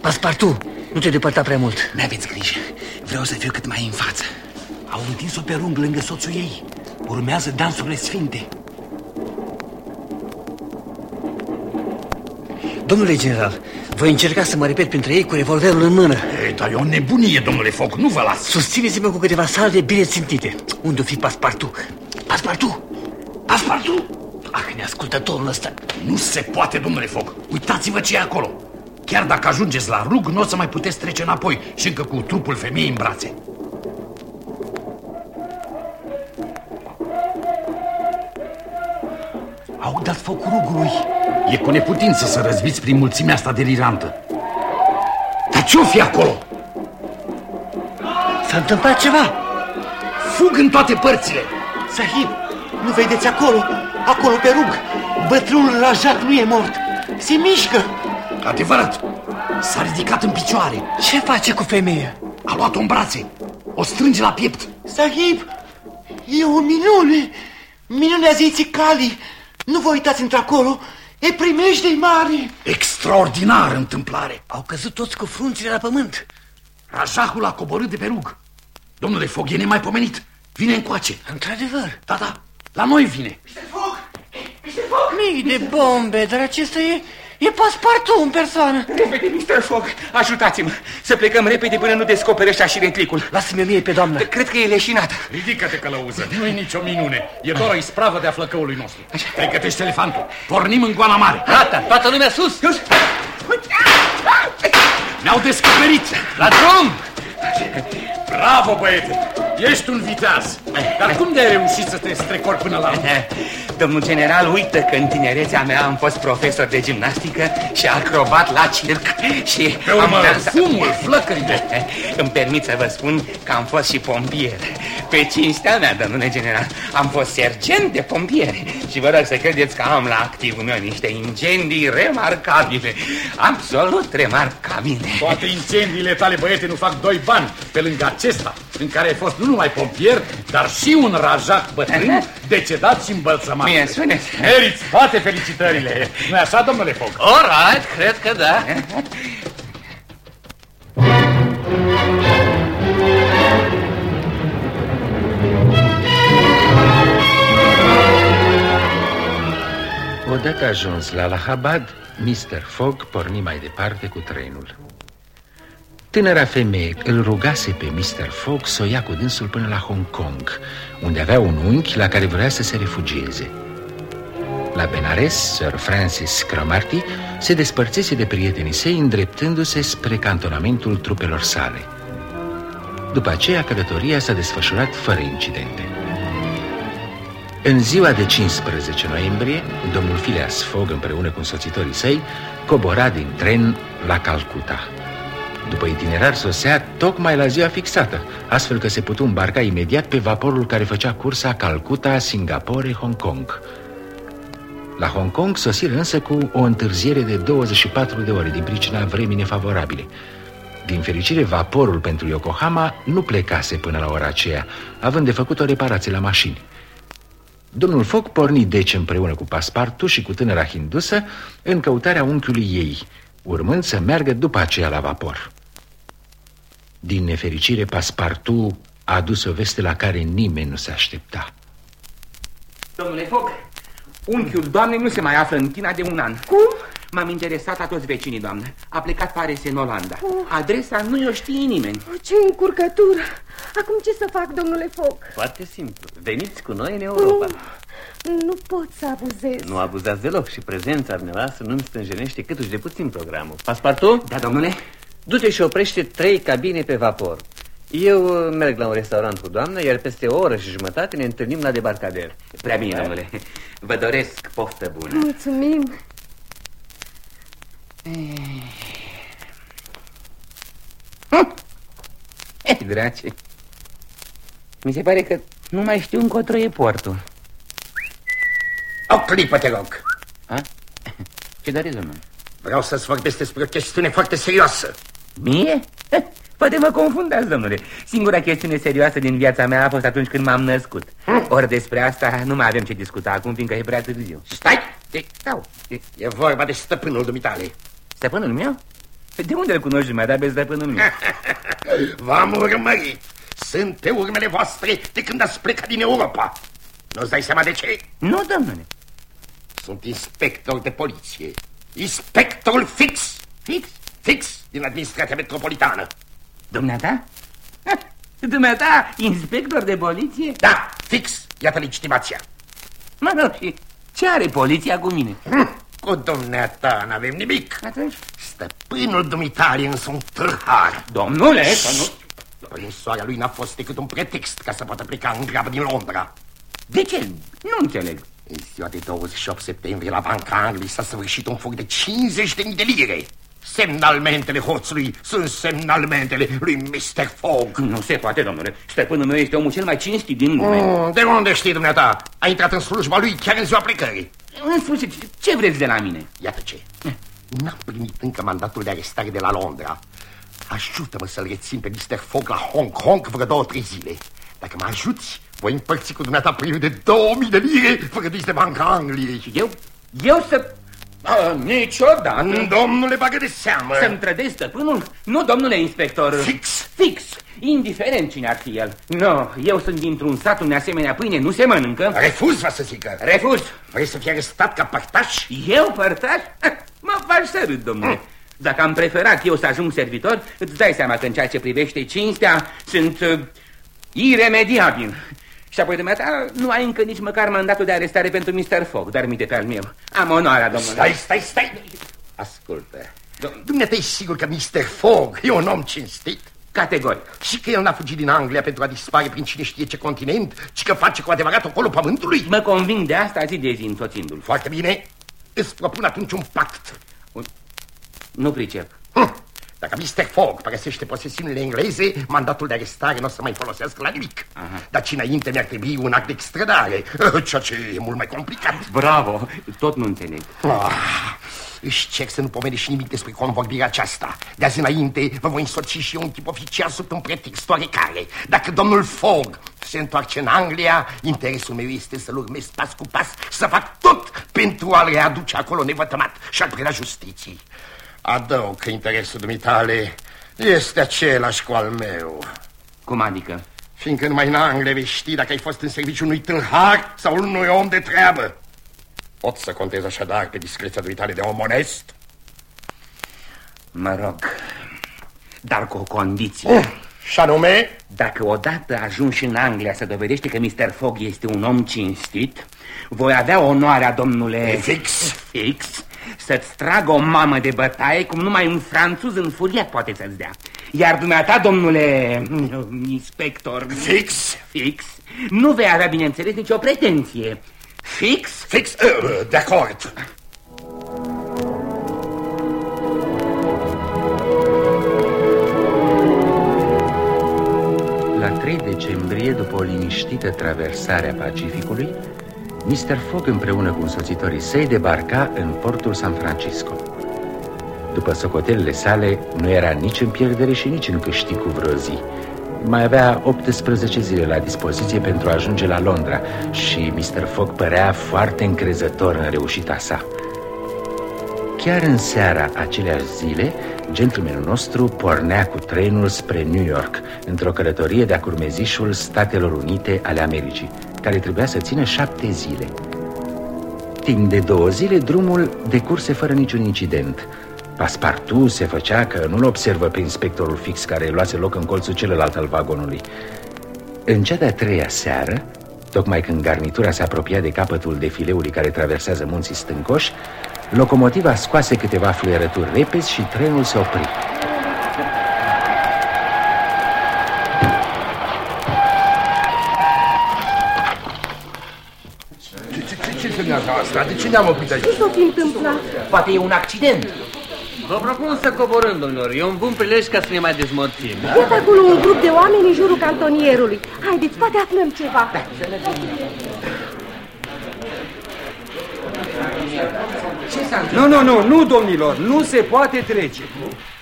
Paspartu, nu te depărta prea mult. N-aveți grijă. Vreau să fiu cât mai în față. Au întins-o pe rung lângă soțul ei. Urmează dansurile sfinte. Domnule general, voi încerca să mă repet printre ei cu revolverul în mână. Ei, dar e o nebunie, domnule Foc, nu vă las. Susțineți-mă cu câteva salve bine țintite. Unde o fi Paspartu? Paspartu! Paspartu! Ah, neascultătorul ăsta. Nu se poate, domnule Foc. Uitați-vă ce e acolo. Chiar dacă ajungeți la rug, nu o să mai puteți trece înapoi și încă cu trupul femeii în brațe. Au dat foc rugului. E cu neputință să răzbiți prin mulțimea asta delirantă. Dar ce-o fi acolo? S-a întâmplat ceva. Fug în toate părțile. Sahib, nu vedeți acolo? Acolo pe rug. Bătrânul Rajat nu e mort. Se mișcă. Adevărat. S-a ridicat în picioare. Ce face cu femeia? A luat-o în brațe. O strânge la piept. Sahib, e o minune. Minunea zeiții Cali. Nu vă uitați într-acolo. E primește mare. Extraordinară întâmplare. Au căzut toți cu frunțile la pământ. Rajahul a coborât de pe rug. Domnule Fog, e nemaipomenit. Vine încoace. Într-adevăr. Da, da, la noi vine. Mii de bombe, dar acesta e... E paspartu în persoană. Repede, Mr. Fogg, ajutați-mă să plecăm repede până nu descoperă ăștia și renclicul. Lasă-mi mie pe doamnă. Cred că e leșinat. Ridică-te, călăuză. Nu e nicio minune. E doar o ispravă de a flăcăului nostru. Pregătește elefantul. Pornim în goana mare. Gata, toată lumea sus! Sus! Ne-au descoperit. La drum! Bravo, băiete! Ești un viteaz. Dar cum de-ai reușit să te strecori până la... Domnul general uită că în tinerețea mea am fost profesor de gimnastică și acrobat la circ și Pe urmă, am dansat. fumul, flăcările. Îmi permit să vă spun că am fost și pompier. Pe cinstea mea, domnule general, am fost sergent de pompieri și vă rog să credeți că am la activul meu niște incendii remarcabile, absolut remarcabile. Toate incendiile tale, băiete, nu fac doi bani pe lângă acesta, în care ai fost nu numai pompier, dar și un rajac bătrân, decedat și îmbălțămat. Mie spuneți. Meriți toate felicitările. nu așa, domnule Foc? All right, cred că da. Odată ajuns la Allahabad, Mr. Fogg porni mai departe cu trenul. Tânăra femeie îl rugase pe Mr. Fogg să o ia cu dânsul până la Hong Kong, unde avea un unchi la care vrea să se refugieze. La Benares, Sir Francis Cromarty se despărțise de prietenii săi îndreptându-se spre cantonamentul trupelor sale. După aceea, călătoria s-a desfășurat fără incidente. În ziua de 15 noiembrie, domnul Phileas Fogg împreună cu însoțitorii săi cobora din tren la Calcuta. După itinerar sosea tocmai la ziua fixată, astfel că se putu îmbarca imediat pe vaporul care făcea cursa Calcuta, Singapore, Hong Kong. La Hong Kong sosiră însă cu o întârziere de 24 de ore din pricina vremii nefavorabile. Din fericire, vaporul pentru Yokohama nu plecase până la ora aceea, având de făcut o reparație la mașini. Domnul Foc porni deci împreună cu paspartu și cu tânăra hindusă în căutarea unchiului ei, urmând să meargă după aceea la vapor. Din nefericire, paspartu a adus o veste la care nimeni nu se aștepta. Domnule Foc, unchiul doamnei nu se mai află în China de un an. Cum? M-am interesat a toți vecinii, doamnă. A plecat, pare în Olanda. Adresa nu o știe nimeni. Ce încurcătură! Acum ce să fac, domnule Foc? Foarte simplu. Veniți cu noi în Europa. Nu pot să abuzez. Nu abuzați deloc și prezența dumneavoastră nu-mi stânjenește câtuși de puțin programul. Paspartu? Da, domnule? Du-te și oprește trei cabine pe vapor. Eu uh, merg la un restaurant cu doamna, iar peste o oră și jumătate ne întâlnim la debarcader. Prea bine, domnule. Vă doresc poftă bună. Mulțumim. Eh, drace. Mi se pare că nu mai știu încotro e portul. O clipă, te rog. A? Ce doriți, domnule? Vreau să-ți vorbesc despre o chestiune foarte serioasă. Mie? Eh, Poate mă confundați, domnule. Singura chestiune serioasă din viața mea a fost atunci când m-am născut. Ori despre asta nu mai avem ce discuta acum, fiindcă e prea târziu. Stai! E, stau. E, E vorba de stăpânul dumitale. stăpânul meu? De unde îl cunoști mai pe stăpânul meu? V-am urmărit. Sunt pe urmele voastre de când ați plecat din Europa. Nu-ți dai seama de ce? nu, domnule. Sunt inspector de poliție. Inspectorul fix. Fix. Fix din administrația metropolitană. Dumneata? Ha, Dumneata, inspector de poliție? Da, fix. Iată legitimația. Mă rog, și ce are poliția cu mine? Hm, Cu dumneata n-avem nimic. Atunci? Stăpânul dumitale însă un târhar. Domnule, să nu... Prinsoarea lui n-a fost decât un pretext ca să poată pleca în grabă din Londra. De ce? Nu înțeleg. În ziua de 28 septembrie la Banca Angliei s-a săvârșit un furt de 50.000 de lire. Semnalmentele hoțului sunt semnalmentele lui Mr. Fogg. Nu se poate, domnule. Stăpânul meu este omul cel mai cinstit din lume. Mm, de unde știi dumneata? A intrat în slujba lui chiar în ziua plecării. În sfârșit, ce vreți de la mine? Iată ce. N-am primit încă mandatul de arestare de la Londra. Ajută-mă să-l rețin pe Mr. Fogg la Hong Kong vreo două, trei zile. Dacă mă ajuți, voi împărți cu dumneata primul de 2000 de lire fără de banca Angliei. Eu? Eu să... A, niciodată. Domnule, bagă de seamă. Să-mi trădezi stăpânul? Nu, domnule inspector. Fix. Fix. Indiferent cine ar fi el. Nu, no, eu sunt dintr-un sat unde asemenea pâine nu se mănâncă. Refuz, va să zică. Refuz. Vrei să fii arestat ca părtaș? Eu părtaș? Mă faci să râd, domnule. Mm. Dacă am preferat eu să ajung servitor, îți dai seama că în ceea ce privește cinstea sunt uh, iremediabil. Și apoi, dumneata, nu ai încă nici măcar mandatul de arestare pentru Mr. Fogg, dar mi pe al meu. Am onoarea, domnule. Stai, stai, stai! Ascultă. Dumneata e sigur că Mr. Fogg e un om cinstit? Categoric. Și că el n-a fugit din Anglia pentru a dispare prin cine știe ce continent, ci că face cu adevărat ocolul pământului? Mă conving de asta zi de zi întoțindu-l. Foarte bine. Îți propun atunci un pact. Un... Nu pricep. Hm. Dacă Mr. Fogg părăsește posesiunile engleze, mandatul de arestare nu o să mai folosească la nimic. Aha. Dar ce înainte mi-ar trebui un act de extradare, ceea ce e mult mai complicat. Bravo, tot nu înțeleg. Ah, își cer să nu pomene și nimic despre convorbirea aceasta. De azi înainte vă voi însoți și eu un tip oficial sub un pretext oarecare. Dacă domnul Fogg se întoarce în Anglia, interesul meu este să-l urmez pas cu pas, să fac tot pentru a-l readuce acolo nevătămat și a-l preda justiției. Adaug că interesul dumitale este același cu al meu. Cum adică? Fiindcă numai în Anglia vei ști dacă ai fost în serviciu unui tâlhar sau unui om de treabă. Pot să contez așadar pe discreția dumitale de om onest? Mă rog, dar cu o condiție. Uh, și anume? Dacă odată ajungi în Anglia să dovedește că Mr. Fogg este un om cinstit, voi avea onoarea, domnule... Fix? Fix să-ți tragă o mamă de bătaie cum numai un franțuz în furiat poate să-ți dea. Iar dumneata, domnule inspector... Fix? Fix. Nu vei avea, bineînțeles, nicio pretenție. Fix? Fix, uh, de acord. La 3 decembrie, după o liniștită traversare a Pacificului, Mr. Fogg împreună cu însoțitorii săi debarca în portul San Francisco. După socotelele sale, nu era nici în pierdere și nici în câștig cu vreo zi. Mai avea 18 zile la dispoziție pentru a ajunge la Londra și Mr. Fogg părea foarte încrezător în reușita sa. Chiar în seara aceleași zile, gentlemanul nostru pornea cu trenul spre New York, într-o călătorie de-a curmezișul Statelor Unite ale Americii care trebuia să țină șapte zile. Timp de două zile, drumul decurse fără niciun incident. Paspartu se făcea că nu-l observă pe inspectorul fix care luase loc în colțul celălalt al vagonului. În cea de-a treia seară, tocmai când garnitura se apropia de capătul defileului care traversează munții stâncoși, locomotiva scoase câteva fluierături repezi și trenul se opri. Asta? De ce ne-am oprit aici? Ce s-o fi întâmplat? Poate e un accident. Vă propun să coborâm, domnilor. E un bun prilej ca să ne mai dezmorțim. Iată acolo un grup de oameni în jurul cantonierului. Haideți, poate aflăm ceva. Da. Nu, nu, nu, nu, domnilor, nu se poate trece.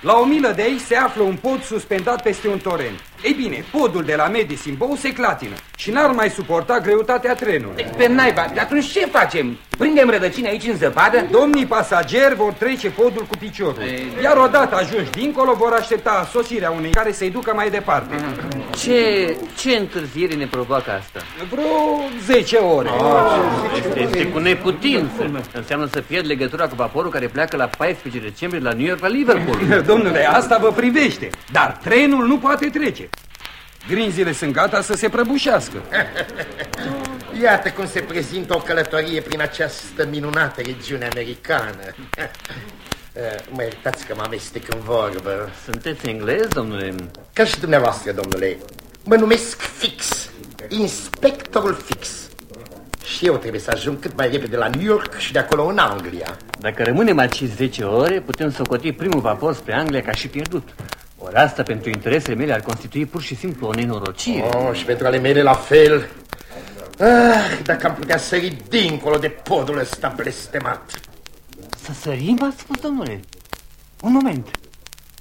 La o milă de aici se află un pod suspendat peste un torent. Ei bine, podul de la Medicine Bow se clatină și n-ar mai suporta greutatea trenului. Pe naiba, atunci ce facem? Prindem rădăcini aici în zăpadă? Domnii pasageri vor trece podul cu piciorul. Iar odată ajungi dincolo, vor aștepta sosirea unei care să-i ducă mai departe. Ce, ce întârziere ne provoacă asta? Vreo 10 ore. Oh, este, este cu neputință. Înseamnă să pierd legătura cu vaporul care pleacă la 14 decembrie la New York, la Liverpool. Domnule, asta vă privește, dar trenul nu poate trece. Grinzile sunt gata să se prăbușească. Iată cum se prezintă o călătorie prin această minunată regiune americană. Mă iertați că mă amestec în vorbă. Sunteți englez, domnule? Ca și dumneavoastră, domnule. Mă numesc Fix, inspectorul Fix. Și eu trebuie să ajung cât mai repede la New York și de acolo în Anglia. Dacă rămânem aici 10 ore, putem socoti primul vapor spre Anglia ca și pierdut. Ori asta pentru interesele mele ar constitui pur și simplu o nenorocire. Oh, și pentru ale mele la fel. Ah, dacă am putea sări dincolo de podul ăsta blestemat. Să sărim, ați spus, domnule? Un moment.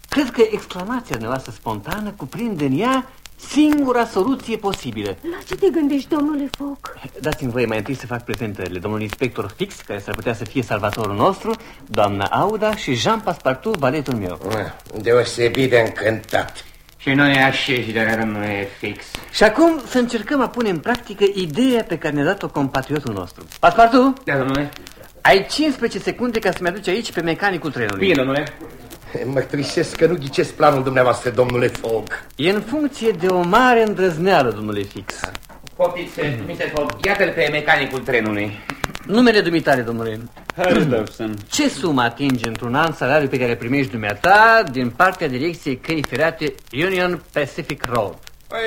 Cred că exclamația noastră spontană cuprinde în ea singura soluție posibilă. La ce te gândești, domnule Foc? Dați-mi voie mai întâi să fac prezentările. Domnul inspector Fix, care s-ar putea să fie salvatorul nostru, doamna Auda și Jean Passepartout, valetul meu. Ah, deosebit de încântat. Și noi așeși de domnule Fix. Și acum să încercăm a pune în practică ideea pe care ne-a dat-o compatriotul nostru. Passepartout? Da, domnule. Ai 15 secunde ca să-mi aduci aici pe mecanicul trenului. Bine, domnule. Mărturisesc că nu ghicesc planul dumneavoastră, domnule Fogg. E în funcție de o mare îndrăzneală, domnule Fix. Poftiți, Mr. Fogg, iată-l pe mecanicul trenului. Numele dumitare, domnule. Harrelson. Ce sumă atinge într-un an salariul pe care primești dumneata din partea direcției căi ferate Union Pacific Road? Păi,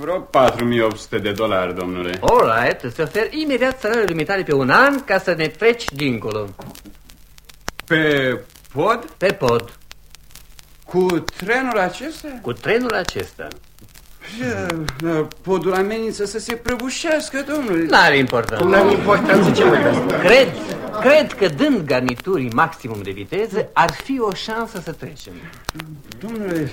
vreo 4800 de dolari, domnule. All right, îți ofer imediat salariul dumitare pe un an ca să ne treci dincolo. Pe pod? Pe pod. Cu trenul acesta? Cu trenul acesta. Ce, Podul amenință să se prăbușească, domnule. N-are importanță. Nu are importanță ce mai asta. Cred, cred că dând garniturii maximum de viteză, ar fi o șansă să trecem. Domnule,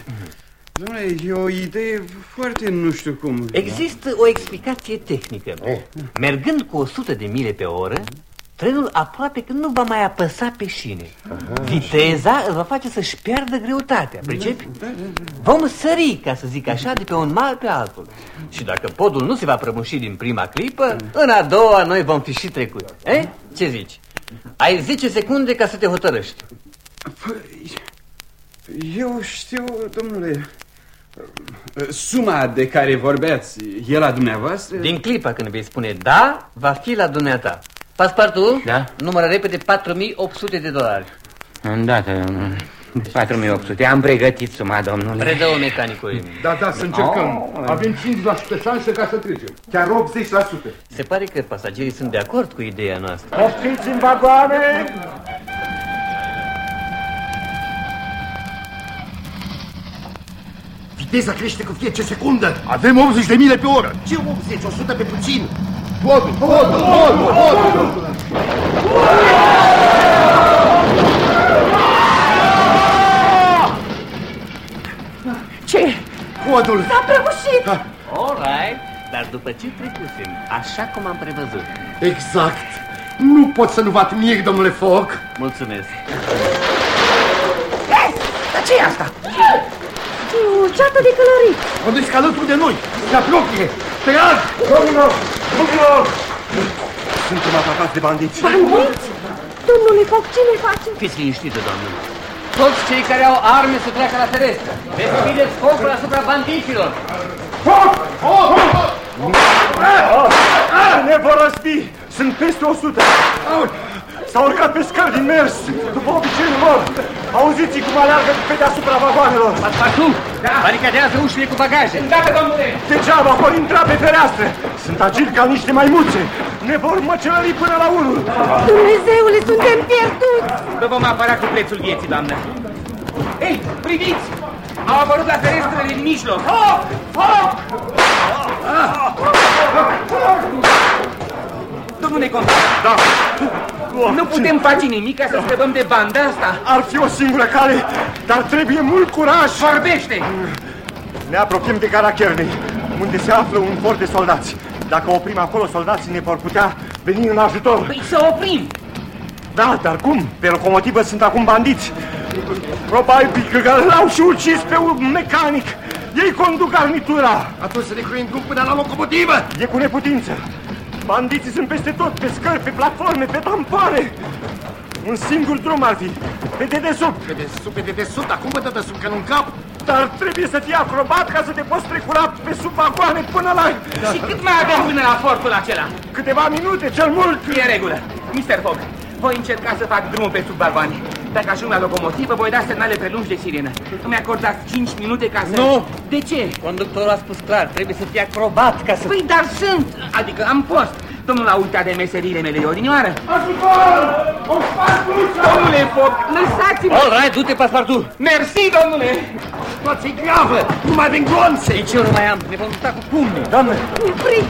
domnule, e o idee foarte nu știu cum. Există o explicație tehnică. Mergând cu 100 de mile pe oră, trenul aproape că nu va mai apăsa pe șine. Viteza îl va face să-și piardă greutatea, pricepi? Vom sări, ca să zic așa, de pe un mal pe altul. Și dacă podul nu se va prăbuși din prima clipă, în a doua noi vom fi și trecut. Eh? Ce zici? Ai 10 secunde ca să te hotărăști. Păi, eu știu, domnule, suma de care vorbeați e la dumneavoastră? Din clipa când vei spune da, va fi la dumneata. Paspartu? Da? Numără repede 4800 de dolari. Îndată, domnule. 4800. Am pregătit suma, domnule. Predă-o mecanicului. Da, da, să încercăm. Avem 5% șanse ca să trecem. Chiar 80%. Se pare că pasagerii sunt de acord cu ideea noastră. Poftiți în vagoane! Viteza crește cu fiecare secundă. Avem 80 de mile pe oră. Ce 80? 100 pe puțin. Podul, podul, podul, podul. Ce? Podul. S-a prăbușit! All right, dar după ce trecusem, așa cum am prevăzut. Exact. Nu pot să nu vă admir, domnule Fogg. Mulțumesc. Dar ce e asta? O ceată de călărit! Conduci alături de noi. Se apropie. Trag! Domnilor, domnilor! Suntem atacați de bandiți. Bandiți? Domnule Foc, ce ne face? Fiți liniștită, doamnă. Toți cei care au arme să treacă la ferestră. Deschideți focul asupra bandiților. Foc! Foc! Ne vor răspi! Sunt peste 100! S-au urcat pe scări din mers, după obiceiul lor. Auziți cum aleargă pe deasupra vagoanelor. Paspartout, da. baricadează ușile cu bagaje. Îndată, domnule! Degeaba vor intra pe fereastră. Sunt agili ca niște maimuțe. Ne vor măcelări până la unul. Dumnezeule, suntem pierduți! Vă vom apăra cu prețul vieții, doamnă. Ei, priviți! Au apărut la ferestrele din mijloc. Foc! Foc! Domnule contact, Da. Nu putem face nimic ca să scăpăm de banda asta. Ar fi o singură cale, dar trebuie mult curaj. Vorbește! Ne apropiem de gara Kearney, unde se află un fort de soldați. Dacă oprim acolo, soldații ne vor putea veni în ajutor. Păi să oprim! Da, dar cum? Pe locomotivă sunt acum bandiți. Probabil că l-au și ucis pe un mecanic. Ei conduc garnitura. Atunci să ne cruim drum până la locomotivă. E cu neputință. Bandiții sunt peste tot, pe scări, pe platforme, pe tampoane. Un singur drum ar fi, pe dedesubt. Pe dedesubt, pe dedesubt, acum pe dedesubt, că nu cap. Dar trebuie să fii acrobat ca să te poți trecura pe sub vagoane până la... Și cât mai avem până la fortul acela? Câteva minute, cel mult. E în regulă. Mr. Fogg, voi încerca să fac drumul pe sub vagoane. Dacă ajung la locomotivă, voi da semnale prelungi de sirenă. Îmi acordați 5 minute ca să... Nu! De ce? Conductorul a spus clar, trebuie să fii acrobat ca să... Păi, dar sunt! Adică am fost. Domnul a uitat de meserile mele de odinioară. Ajutor! O spart Domnule Foc, lăsați-mă! All right, du-te, Paspartu! Mersi, domnule! Situație gravă, nu mai avem glonțe. Nici eu nu mai am, ne vom lupta cu pumnii. Doamne!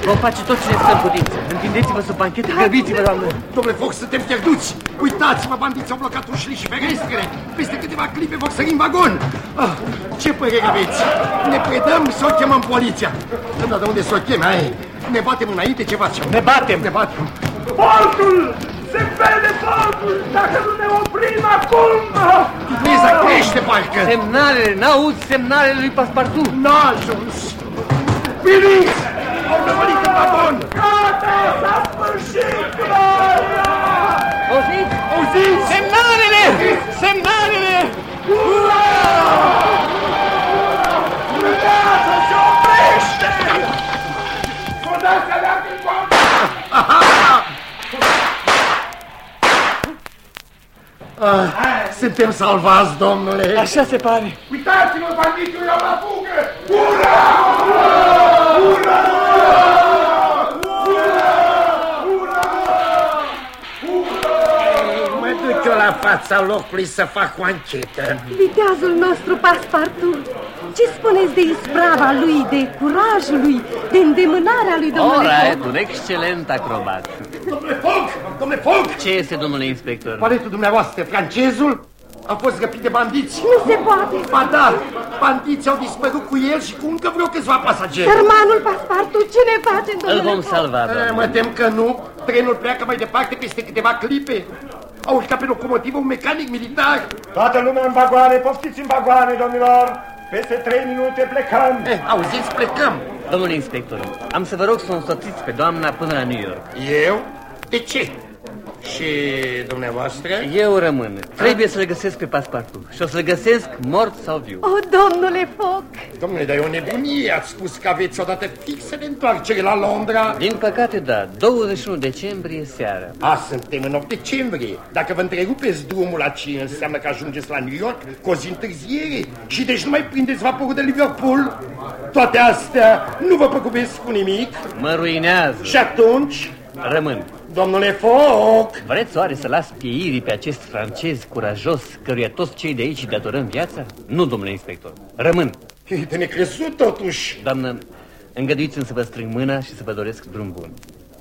Vom face tot ce ne stă în putință. Întindeți-vă sub banchetă, grăbiți-vă, doamnă! Domnule Fox, suntem pierduți. Uitați-vă, bandiții au blocat ușile și ferestrele. Peste câteva clipe vor sări în vagon. Ah, ce părere aveți? Ne predăm sau chemăm poliția? Dar de unde să o chem, hai? Ne batem înainte, ce facem? Ne batem! Ne batem. Portul! Se vede portul! Dacă nu ne oprim acum! Viteza crește, parcă! Semnalele, n-auzi semnalele lui Paspartu! N-a ajuns! Veniți! Au năvălit în vagon! Gata, s-a sfârșit gloria! Auziți? Auziți? Semnalele! Semnalele! Ura! Urmează, se oprește! Sodați alea din portă! Ah, suntem salvați, domnule! Așa se pare. Uitați-vă, banditul iau la fugă! Ura! Ura! Mă duc eu la fața locului să fac o anchetă. Viteazul nostru, Paspartu, ce spuneți de isprava lui, de curajul lui, de îndemânarea lui, All domnule right, Foc? un excelent acrobat. Domnule Foc! Domnule Foc! Ce este, domnule inspector? Paletul dumneavoastră, francezul, a fost răpit de bandiți. Nu se poate. Ba da, bandiții au dispărut cu el și cu încă vreo câțiva pasageri. Sărmanul Paspartu, ce ne facem, Îl domnule vom Foc? salva, Eh, doamnă. Mă tem că nu. Trenul pleacă mai departe peste câteva clipe. A urcat pe locomotivă un mecanic militar. Toată lumea în vagoane, poftiți în vagoane, domnilor! Peste trei minute plecăm! Eh, auziți, plecăm. Domnule inspector, am să vă rog să o însoțiți pe doamna până la New York. Eu? De ce? Și dumneavoastră? Eu rămân. Trebuie să-l găsesc pe Paspartu. Și o să-l găsesc mort sau viu. O, domnule Foc! Domnule, dar e o nebunie. Ați spus că aveți o dată fixă de întoarcere la Londra. Din păcate, da. 21 decembrie seara. A, suntem în 8 decembrie. Dacă vă întrerupeți drumul la 5, înseamnă că ajungeți la New York cu o zi întârziere. Și deci nu mai prindeți vaporul de Liverpool. Toate astea nu vă păcubesc cu nimic. Mă ruinează. Și atunci, Rămân. Domnule Foc, Vreți oare să las pieirii pe acest francez curajos căruia toți cei de aici îi datorăm viața? Nu, domnule inspector. Rămân. e de necrezut totuși. Doamnă, îngăduiți-mi să vă strâng mâna și să vă doresc drum bun.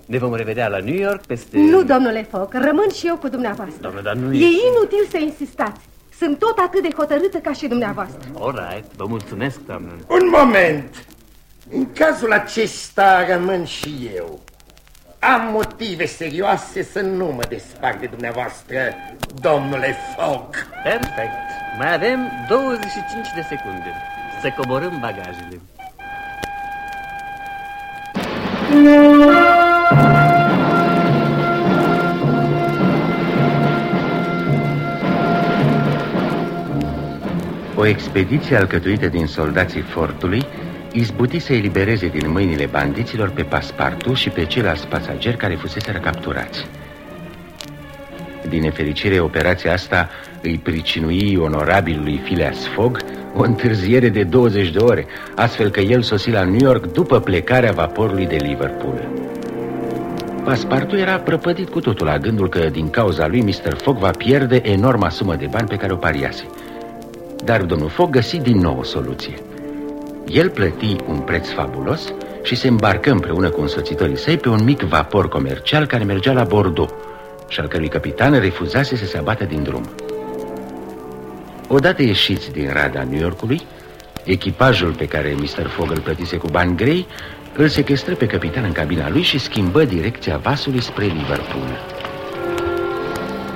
Ne vom revedea la New York peste... Nu, domnule Foc, rămân și eu cu dumneavoastră. Doamnă, dar nu E e... inutil să insistați. Sunt tot atât de hotărâtă ca și dumneavoastră. All right, vă mulțumesc, doamnă. Un moment. În cazul acesta rămân și eu. Am motive serioase să nu mă desparg de dumneavoastră, domnule Foc. Perfect. Mai avem 25 de secunde. Să coborâm bagajele. O expediție alcătuită din soldații fortului izbuti să elibereze din mâinile bandiților pe Paspartu și pe ceilalți pasageri care fuseseră capturați. Din nefericire, operația asta îi pricinui onorabilului Phileas Fogg o întârziere de 20 de ore, astfel că el sosi la New York după plecarea vaporului de Liverpool. Paspartu era prăpădit cu totul la gândul că din cauza lui Mr. Fogg va pierde enorma sumă de bani pe care o pariase. Dar domnul Fogg găsi din nou o soluție. El plăti un preț fabulos și se îmbarcă împreună cu însoțitorii săi pe un mic vapor comercial care mergea la Bordeaux și al cărui capitan refuzase să se abată din drum. Odată ieșiți din rada New Yorkului, echipajul pe care Mr. Fogg îl plătise cu bani grei îl sechestră pe capitan în cabina lui și schimbă direcția vasului spre Liverpool.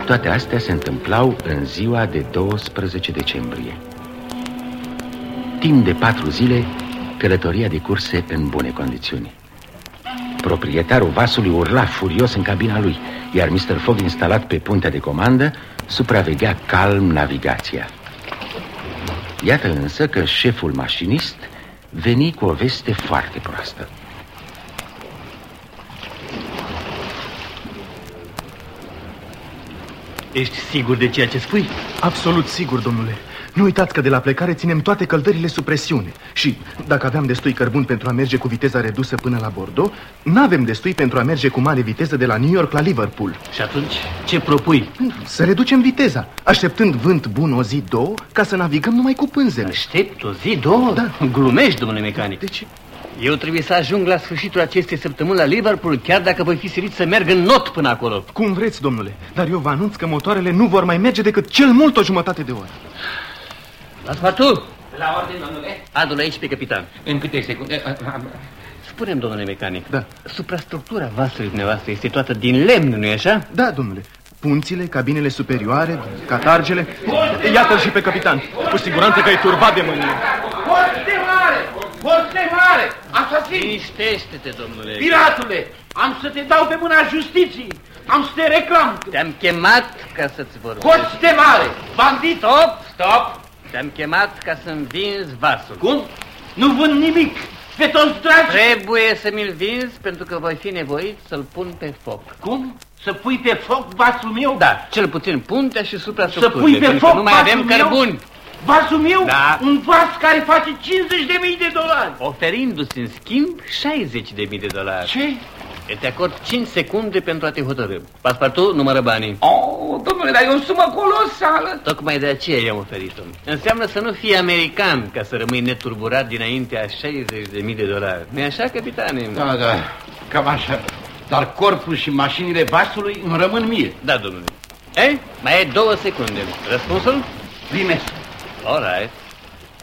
Toate astea se întâmplau în ziua de 12 decembrie. Timp de patru zile, călătoria decurse în bune condiții. Proprietarul vasului urla furios în cabina lui, iar Mr. Fogg, instalat pe puntea de comandă, supraveghea calm navigația. Iată însă că șeful mașinist veni cu o veste foarte proastă. Ești sigur de ceea ce spui? Absolut sigur, domnule. Nu uitați că de la plecare ținem toate căldările sub presiune. Și dacă aveam destui cărbun pentru a merge cu viteza redusă până la Bordeaux, n-avem destui pentru a merge cu mare viteză de la New York la Liverpool. Și atunci, ce propui? Să reducem viteza, așteptând vânt bun o zi, două, ca să navigăm numai cu pânzele. Aștept o zi, două? Da. Glumești, domnule mecanic. De ce? Eu trebuie să ajung la sfârșitul acestei săptămâni la Liverpool, chiar dacă voi fi silit să merg în not până acolo. Cum vreți, domnule, dar eu vă anunț că motoarele nu vor mai merge decât cel mult o jumătate de oră. Paspartu, La ordine, domnule. adu-l aici pe capitan. În câte secunde? Spune-mi, domnule mecanic, Da. suprastructura vasului dumneavoastră este toată din lemn, nu-i așa? Da, domnule. Punțile, cabinele superioare, catargele... Iată-l și pe capitan. Cu siguranță că e turbat de mânie. Foarte mare! Foarte mare! Asasin! Liniștește-te, domnule. Piratule! Am să te dau pe mâna justiției! Am să te reclam! Te-am chemat ca să-ți vorbesc. Foarte mare! Bandit! Stop, stop! Te-am chemat ca să-mi vinzi vasul. Cum? Nu vând nimic! Pe toți dragi! Trebuie să mi-l vinzi pentru că voi fi nevoit să-l pun pe foc. Cum? Să pui pe foc vasul meu? Da, cel puțin puntea și Să suprastructurile. pui pe pentru că foc nu mai vasul avem meu? cărbuni. Vasul meu? Da. Un vas care face 50.000 de dolari! Oferindu-ți în schimb 60.000 de dolari. Ce? Eu te acord 5 secunde pentru a te hotărâ. Paspartu, numără banii. Oh, domnule, dar e o sumă colosală. Tocmai de aceea i-am oferit-o. Înseamnă să nu fii american ca să rămâi neturburat dinaintea 60.000 de dolari. nu așa, capitane? Da, da, cam așa. Dar corpul și mașinile vasului îmi rămân mie. Da, domnule. Ei, mai e două secunde. Răspunsul? Primesc. All right.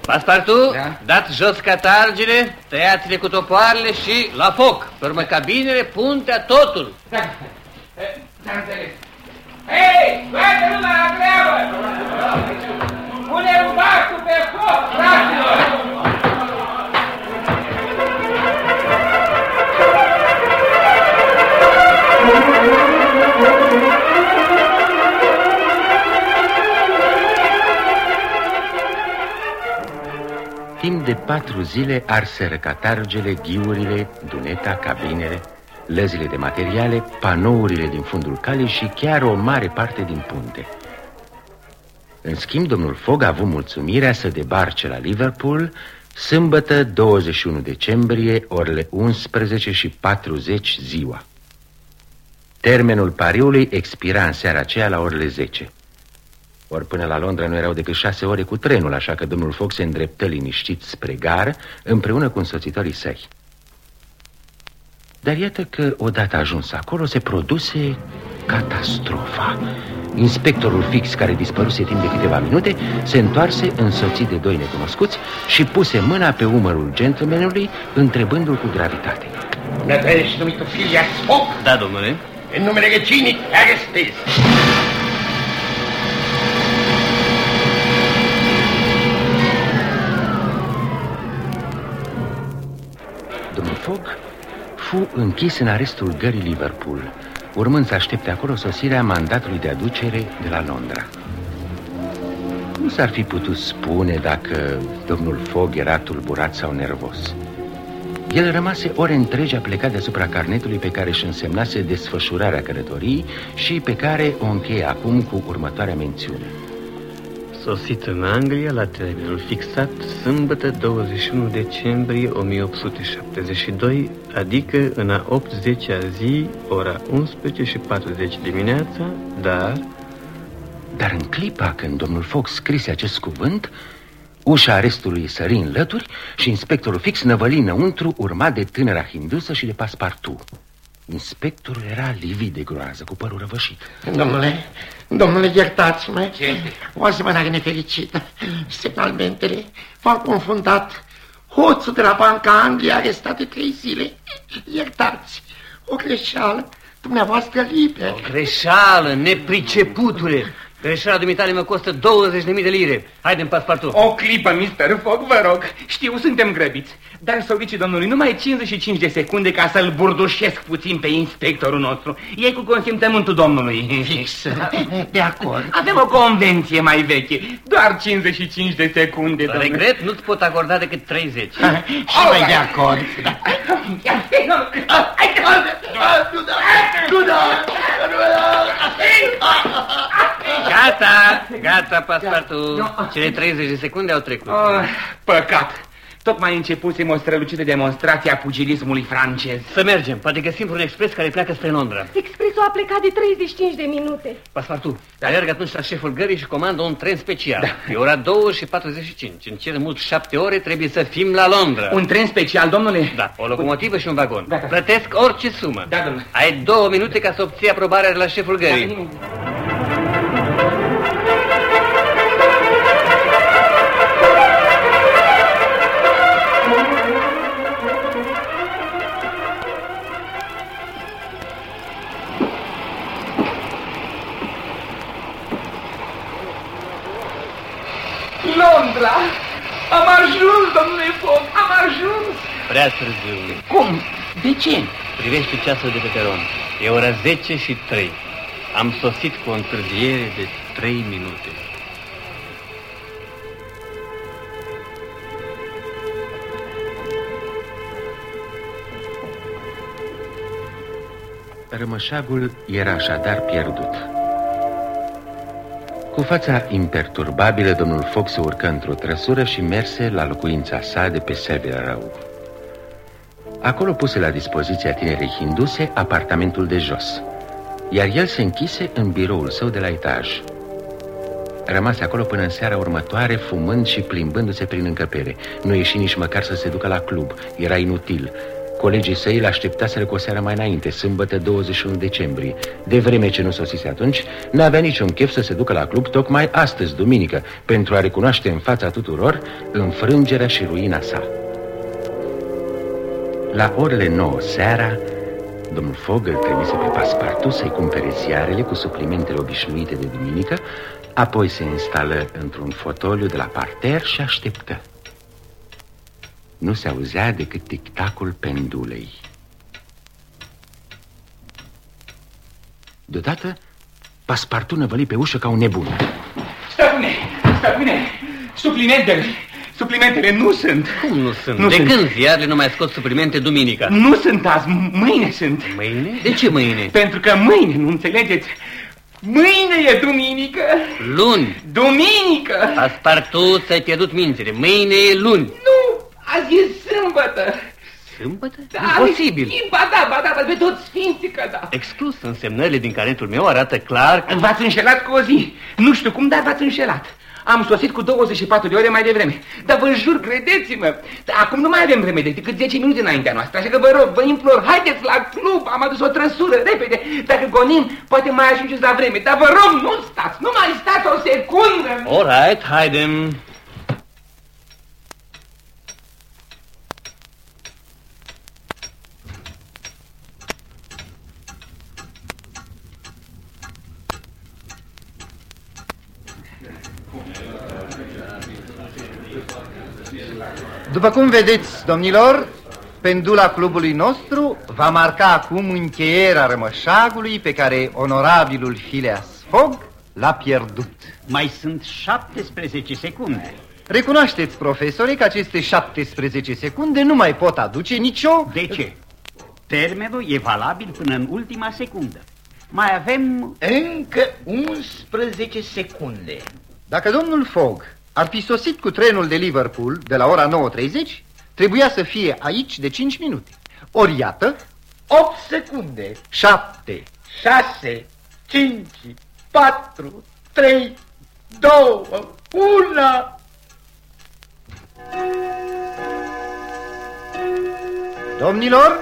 Paspartu, Da. dați jos catargile, tăiați-le cu topoarele și la foc. Pe urmă cabinele, puntea, totul. Da, da, înțeles. Hei, toată lumea la treabă! Pune vasul pe foc, fraților! Timp de patru zile arseră catargele, ghiurile, duneta, cabinele, lăzile de materiale, panourile din fundul calei și chiar o mare parte din punte. În schimb, domnul Fogg a avut mulțumirea să debarce la Liverpool sâmbătă 21 decembrie, orele 11 și 40 ziua. Termenul pariului expira în seara aceea la orele 10. Ori până la Londra nu erau decât șase ore cu trenul, așa că domnul Fox se îndreptă liniștit spre gară, împreună cu însoțitorii săi. Dar iată că, odată ajuns acolo, se produse catastrofa. Inspectorul fix, care dispăruse timp de câteva minute, se întoarse însoțit de doi necunoscuți și puse mâna pe umărul gentlemanului, întrebându-l cu gravitate. Dumneata ești numit Phileas Fogg? Da, domnule. În numele reginii te arestez. Fogg fu închis în arestul gării Liverpool, urmând să aștepte acolo sosirea mandatului de aducere de la Londra. Nu s-ar fi putut spune dacă domnul Fogg era tulburat sau nervos. El rămase ore întregi a plecat deasupra carnetului pe care își însemnase desfășurarea călătoriei și pe care o încheie acum cu următoarea mențiune. Sosit în Anglia la termenul fixat sâmbătă 21 decembrie 1872, adică în a 80-a zi, ora 11 și 40 dimineața, dar... Dar în clipa când domnul Fox scrise acest cuvânt, ușa arestului sări în lături și inspectorul fix năvăli înăuntru, urmat de tânăra hindusă și de paspartu. Inspectorul era livid de groază, cu părul răvășit. Domnule, domnule, iertați-mă. Ce? O asemănare nefericită. Semnalmentele m-au confundat. Hoțul de la Banca Anglia arestat de trei zile. Iertați, o greșeală. Dumneavoastră liber. O greșeală, nepriceputule! Greșeala dumitale mă costă 20.000 de lire. Haide în paspartul. O clipă, Mr. Fogg, vă rog. Știu, suntem grăbiți. Dar solicit domnului numai 55 de secunde ca să-l burdușesc puțin pe inspectorul nostru. E cu consimțământul domnului. Fix, de acord. Avem o convenție mai veche. Doar 55 de secunde, domnule. Regret, nu-ți pot acorda decât 30. Și mai de acord. Da. Gata, Gata, gata, paspartu. Cele 30 de secunde au trecut. Oh, păcat. Tocmai începusem o strălucită demonstrație a pugilismului francez. Să mergem, poate găsim un expres care pleacă spre Londra. Expresul a plecat de 35 de minute. Paspartu, da. alerg atunci la șeful gării și comandă un tren special. Da. E ora 2 și 45. În cele mult șapte ore trebuie să fim la Londra. Un tren special, domnule? Da, o locomotivă și un vagon. Da, da. Plătesc orice sumă. Da, domnule. Ai două minute ca să obții aprobarea de la șeful gării. Da, Prea târziu. Cum? De ce? Privește ceasul de pe peron. E ora 10 și 3. Am sosit cu o întârziere de 3 minute. Rămășagul era așadar pierdut. Cu fața imperturbabilă, domnul Fox se urcă într-o trăsură și merse la locuința sa de pe Savile Row. Acolo puse la dispoziția tinerei hinduse apartamentul de jos, iar el se închise în biroul său de la etaj. Rămase acolo până în seara următoare, fumând și plimbându-se prin încăpere. Nu ieși nici măcar să se ducă la club, era inutil. Colegii săi îl așteptaseră cu o seară mai înainte, sâmbătă 21 decembrie. De vreme ce nu sosise atunci, n-avea niciun chef să se ducă la club tocmai astăzi, duminică, pentru a recunoaște în fața tuturor înfrângerea și ruina sa. La orele 9 seara, domnul Fogel trimise pe paspartu să-i cumpere ziarele cu suplimentele obișnuite de duminică, apoi se instală într-un fotoliu de la parter și așteptă. Nu se auzea decât tictacul pendulei. Deodată, paspartu năvăli pe ușă ca un nebun. Stăpâne, stăpâne, suplimentele, suplimentele nu sunt. Cum nu sunt? Nu de sunt. când ziarele nu mai scot suplimente duminica? Nu sunt azi, mâine sunt. Mâine? De ce mâine? Pentru că mâine, nu înțelegeți, Mâine e duminică. Luni. Duminică. Paspartu, ți-ai pierdut mințile. Mâine e luni. Nu, Azi e sâmbătă. Sâmbătă? Da, Imposibil. Ba da, ba da, ba, pe toți sfinții că da. Exclus însemnările din canetul meu arată clar că... V-ați înșelat cu o zi. Nu știu cum, dar v-ați înșelat. Am sosit cu 24 de ore mai devreme. Dar vă jur, credeți-mă, acum nu mai avem vreme decât 10 minute înaintea noastră. Așa că vă rog, vă implor, haideți la club, am adus o trăsură, repede. Dacă gonim, poate mai ajungeți la vreme. Dar vă rog, nu stați, nu mai stați o secundă. All right, haidem. După cum vedeți, domnilor, pendula clubului nostru va marca acum încheierea rămășagului pe care onorabilul Phileas Fogg l-a pierdut. Mai sunt 17 secunde. Recunoașteți, profesore, că aceste 17 secunde nu mai pot aduce nicio... De ce? Termenul e valabil până în ultima secundă. Mai avem... Încă 11 secunde. Dacă domnul Fogg ar fi sosit cu trenul de Liverpool de la ora 9.30, trebuia să fie aici de 5 minute. Ori iată... 8 secunde. 7. 6. 5. 4. 3. 2. 1. Domnilor,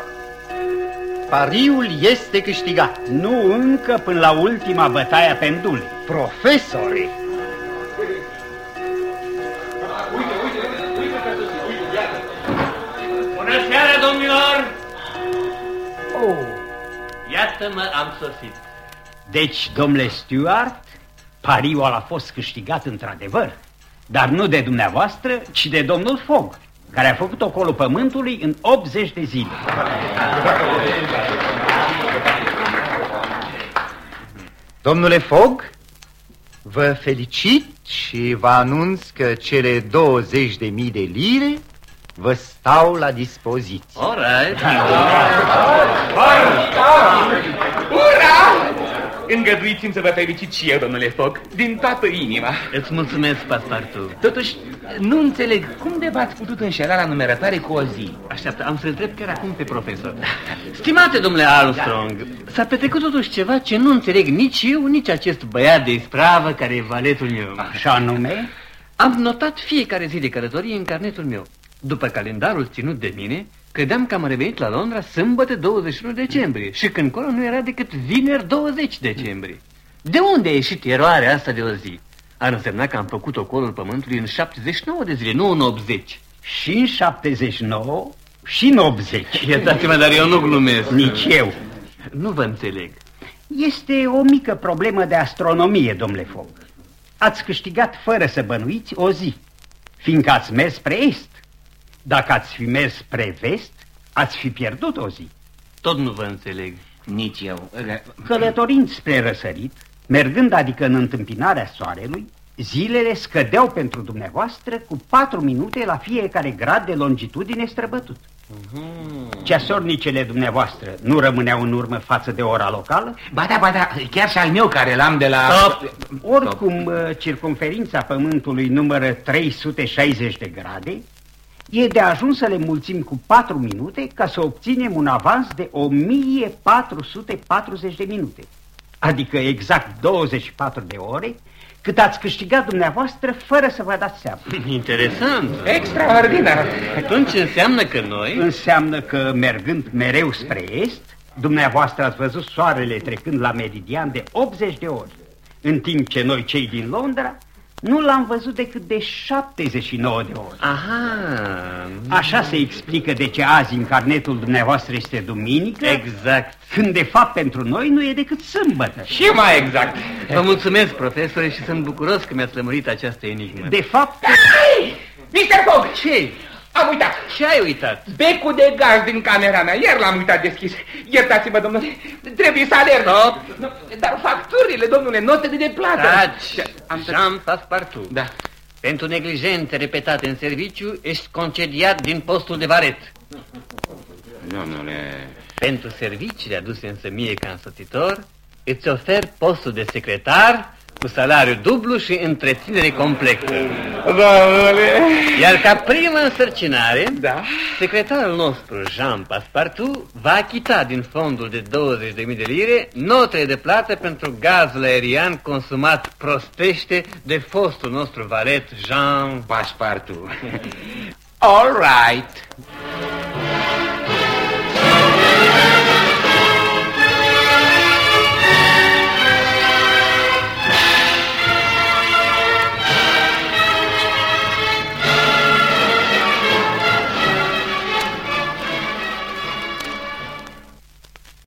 pariul este câștigat. Nu încă până la ultima bătaie a pendulei. Profesori, Oh. Iată-mă, am sosit. Deci, domnule Stuart, pariul a fost câștigat într-adevăr, dar nu de dumneavoastră, ci de domnul Fogg, care a făcut ocolul pământului în 80 de zile. Domnule Fogg, vă felicit și vă anunț că cele 20.000 de lire Vă stau la dispoziție. All right. Ura! Îngăduiți-mi să vă felicit și eu, domnule Foc, din toată inima. Îți mulțumesc, Paspartu. Totuși, nu înțeleg cum de v-ați putut înșela la numerătoare cu o zi. Așteaptă, am să-l întreb chiar acum pe profesor. Stimate domnule Armstrong, s-a petrecut totuși ceva ce nu înțeleg nici eu, nici acest băiat de ispravă care e valetul meu. Așa nume? Am notat fiecare zi de călătorie în carnetul meu. După calendarul ținut de mine, credeam că am revenit la Londra sâmbătă 21 decembrie și când colo nu era decât vineri 20 decembrie. De unde a ieșit eroarea asta de o zi? Ar însemna că am făcut ocolul pământului în 79 de zile, nu în 80. Și în 79 și în 80. Iertați-mă, dar eu nu glumesc. Nici eu. Nu vă înțeleg. Este o mică problemă de astronomie, domnule Fog. Ați câștigat fără să bănuiți o zi, fiindcă ați mers spre est. Dacă ați fi mers spre vest, ați fi pierdut o zi. Tot nu vă înțeleg. Nici eu. Călătorind spre răsărit, mergând adică în întâmpinarea soarelui, zilele scădeau pentru dumneavoastră cu patru minute la fiecare grad de longitudine străbătut. Ceasornicele dumneavoastră nu rămâneau în urmă față de ora locală? Ba da, ba da, chiar și al meu care l-am de la... Stop! Oricum, uh, circumferința Pământului numără 360 de grade, e de ajuns să le mulțim cu 4 minute ca să obținem un avans de 1440 de minute, adică exact 24 de ore, cât ați câștigat dumneavoastră fără să vă dați seama. Interesant. Extraordinar. Atunci înseamnă că noi... Înseamnă că mergând mereu spre est, dumneavoastră ați văzut soarele trecând la meridian de 80 de ori, în timp ce noi cei din Londra nu l-am văzut decât de 79 de ori. Aha. Așa se explică de ce azi în carnetul dumneavoastră este duminică. Exact. Când de fapt pentru noi nu e decât sâmbătă. Și mai exact. Vă mulțumesc, profesore, și sunt bucuros că mi-ați lămurit această enigmă. De fapt... Ai! Mister Fogg! Ce? Am uitat. Ce ai uitat? Becul de gaz din camera mea. Iar l-am uitat deschis. Iertați-mă, domnule. Trebuie să alerg. Stop. No, dar facturile, domnule, notele de plată. Taci. Am Jean Passepartout. Da. Pentru neglijente repetate în serviciu, ești concediat din postul de varet. Domnule... Pentru serviciile aduse însă mie ca însoțitor, îți ofer postul de secretar cu salariu dublu și întreținere completă. Domnule... Iar ca primă însărcinare, Da. secretarul nostru, Jean Passepartout, va achita din fondul de 20.000 de lire notele de plată pentru gazul aerian consumat prostește de fostul nostru valet, Jean Passepartout. All right.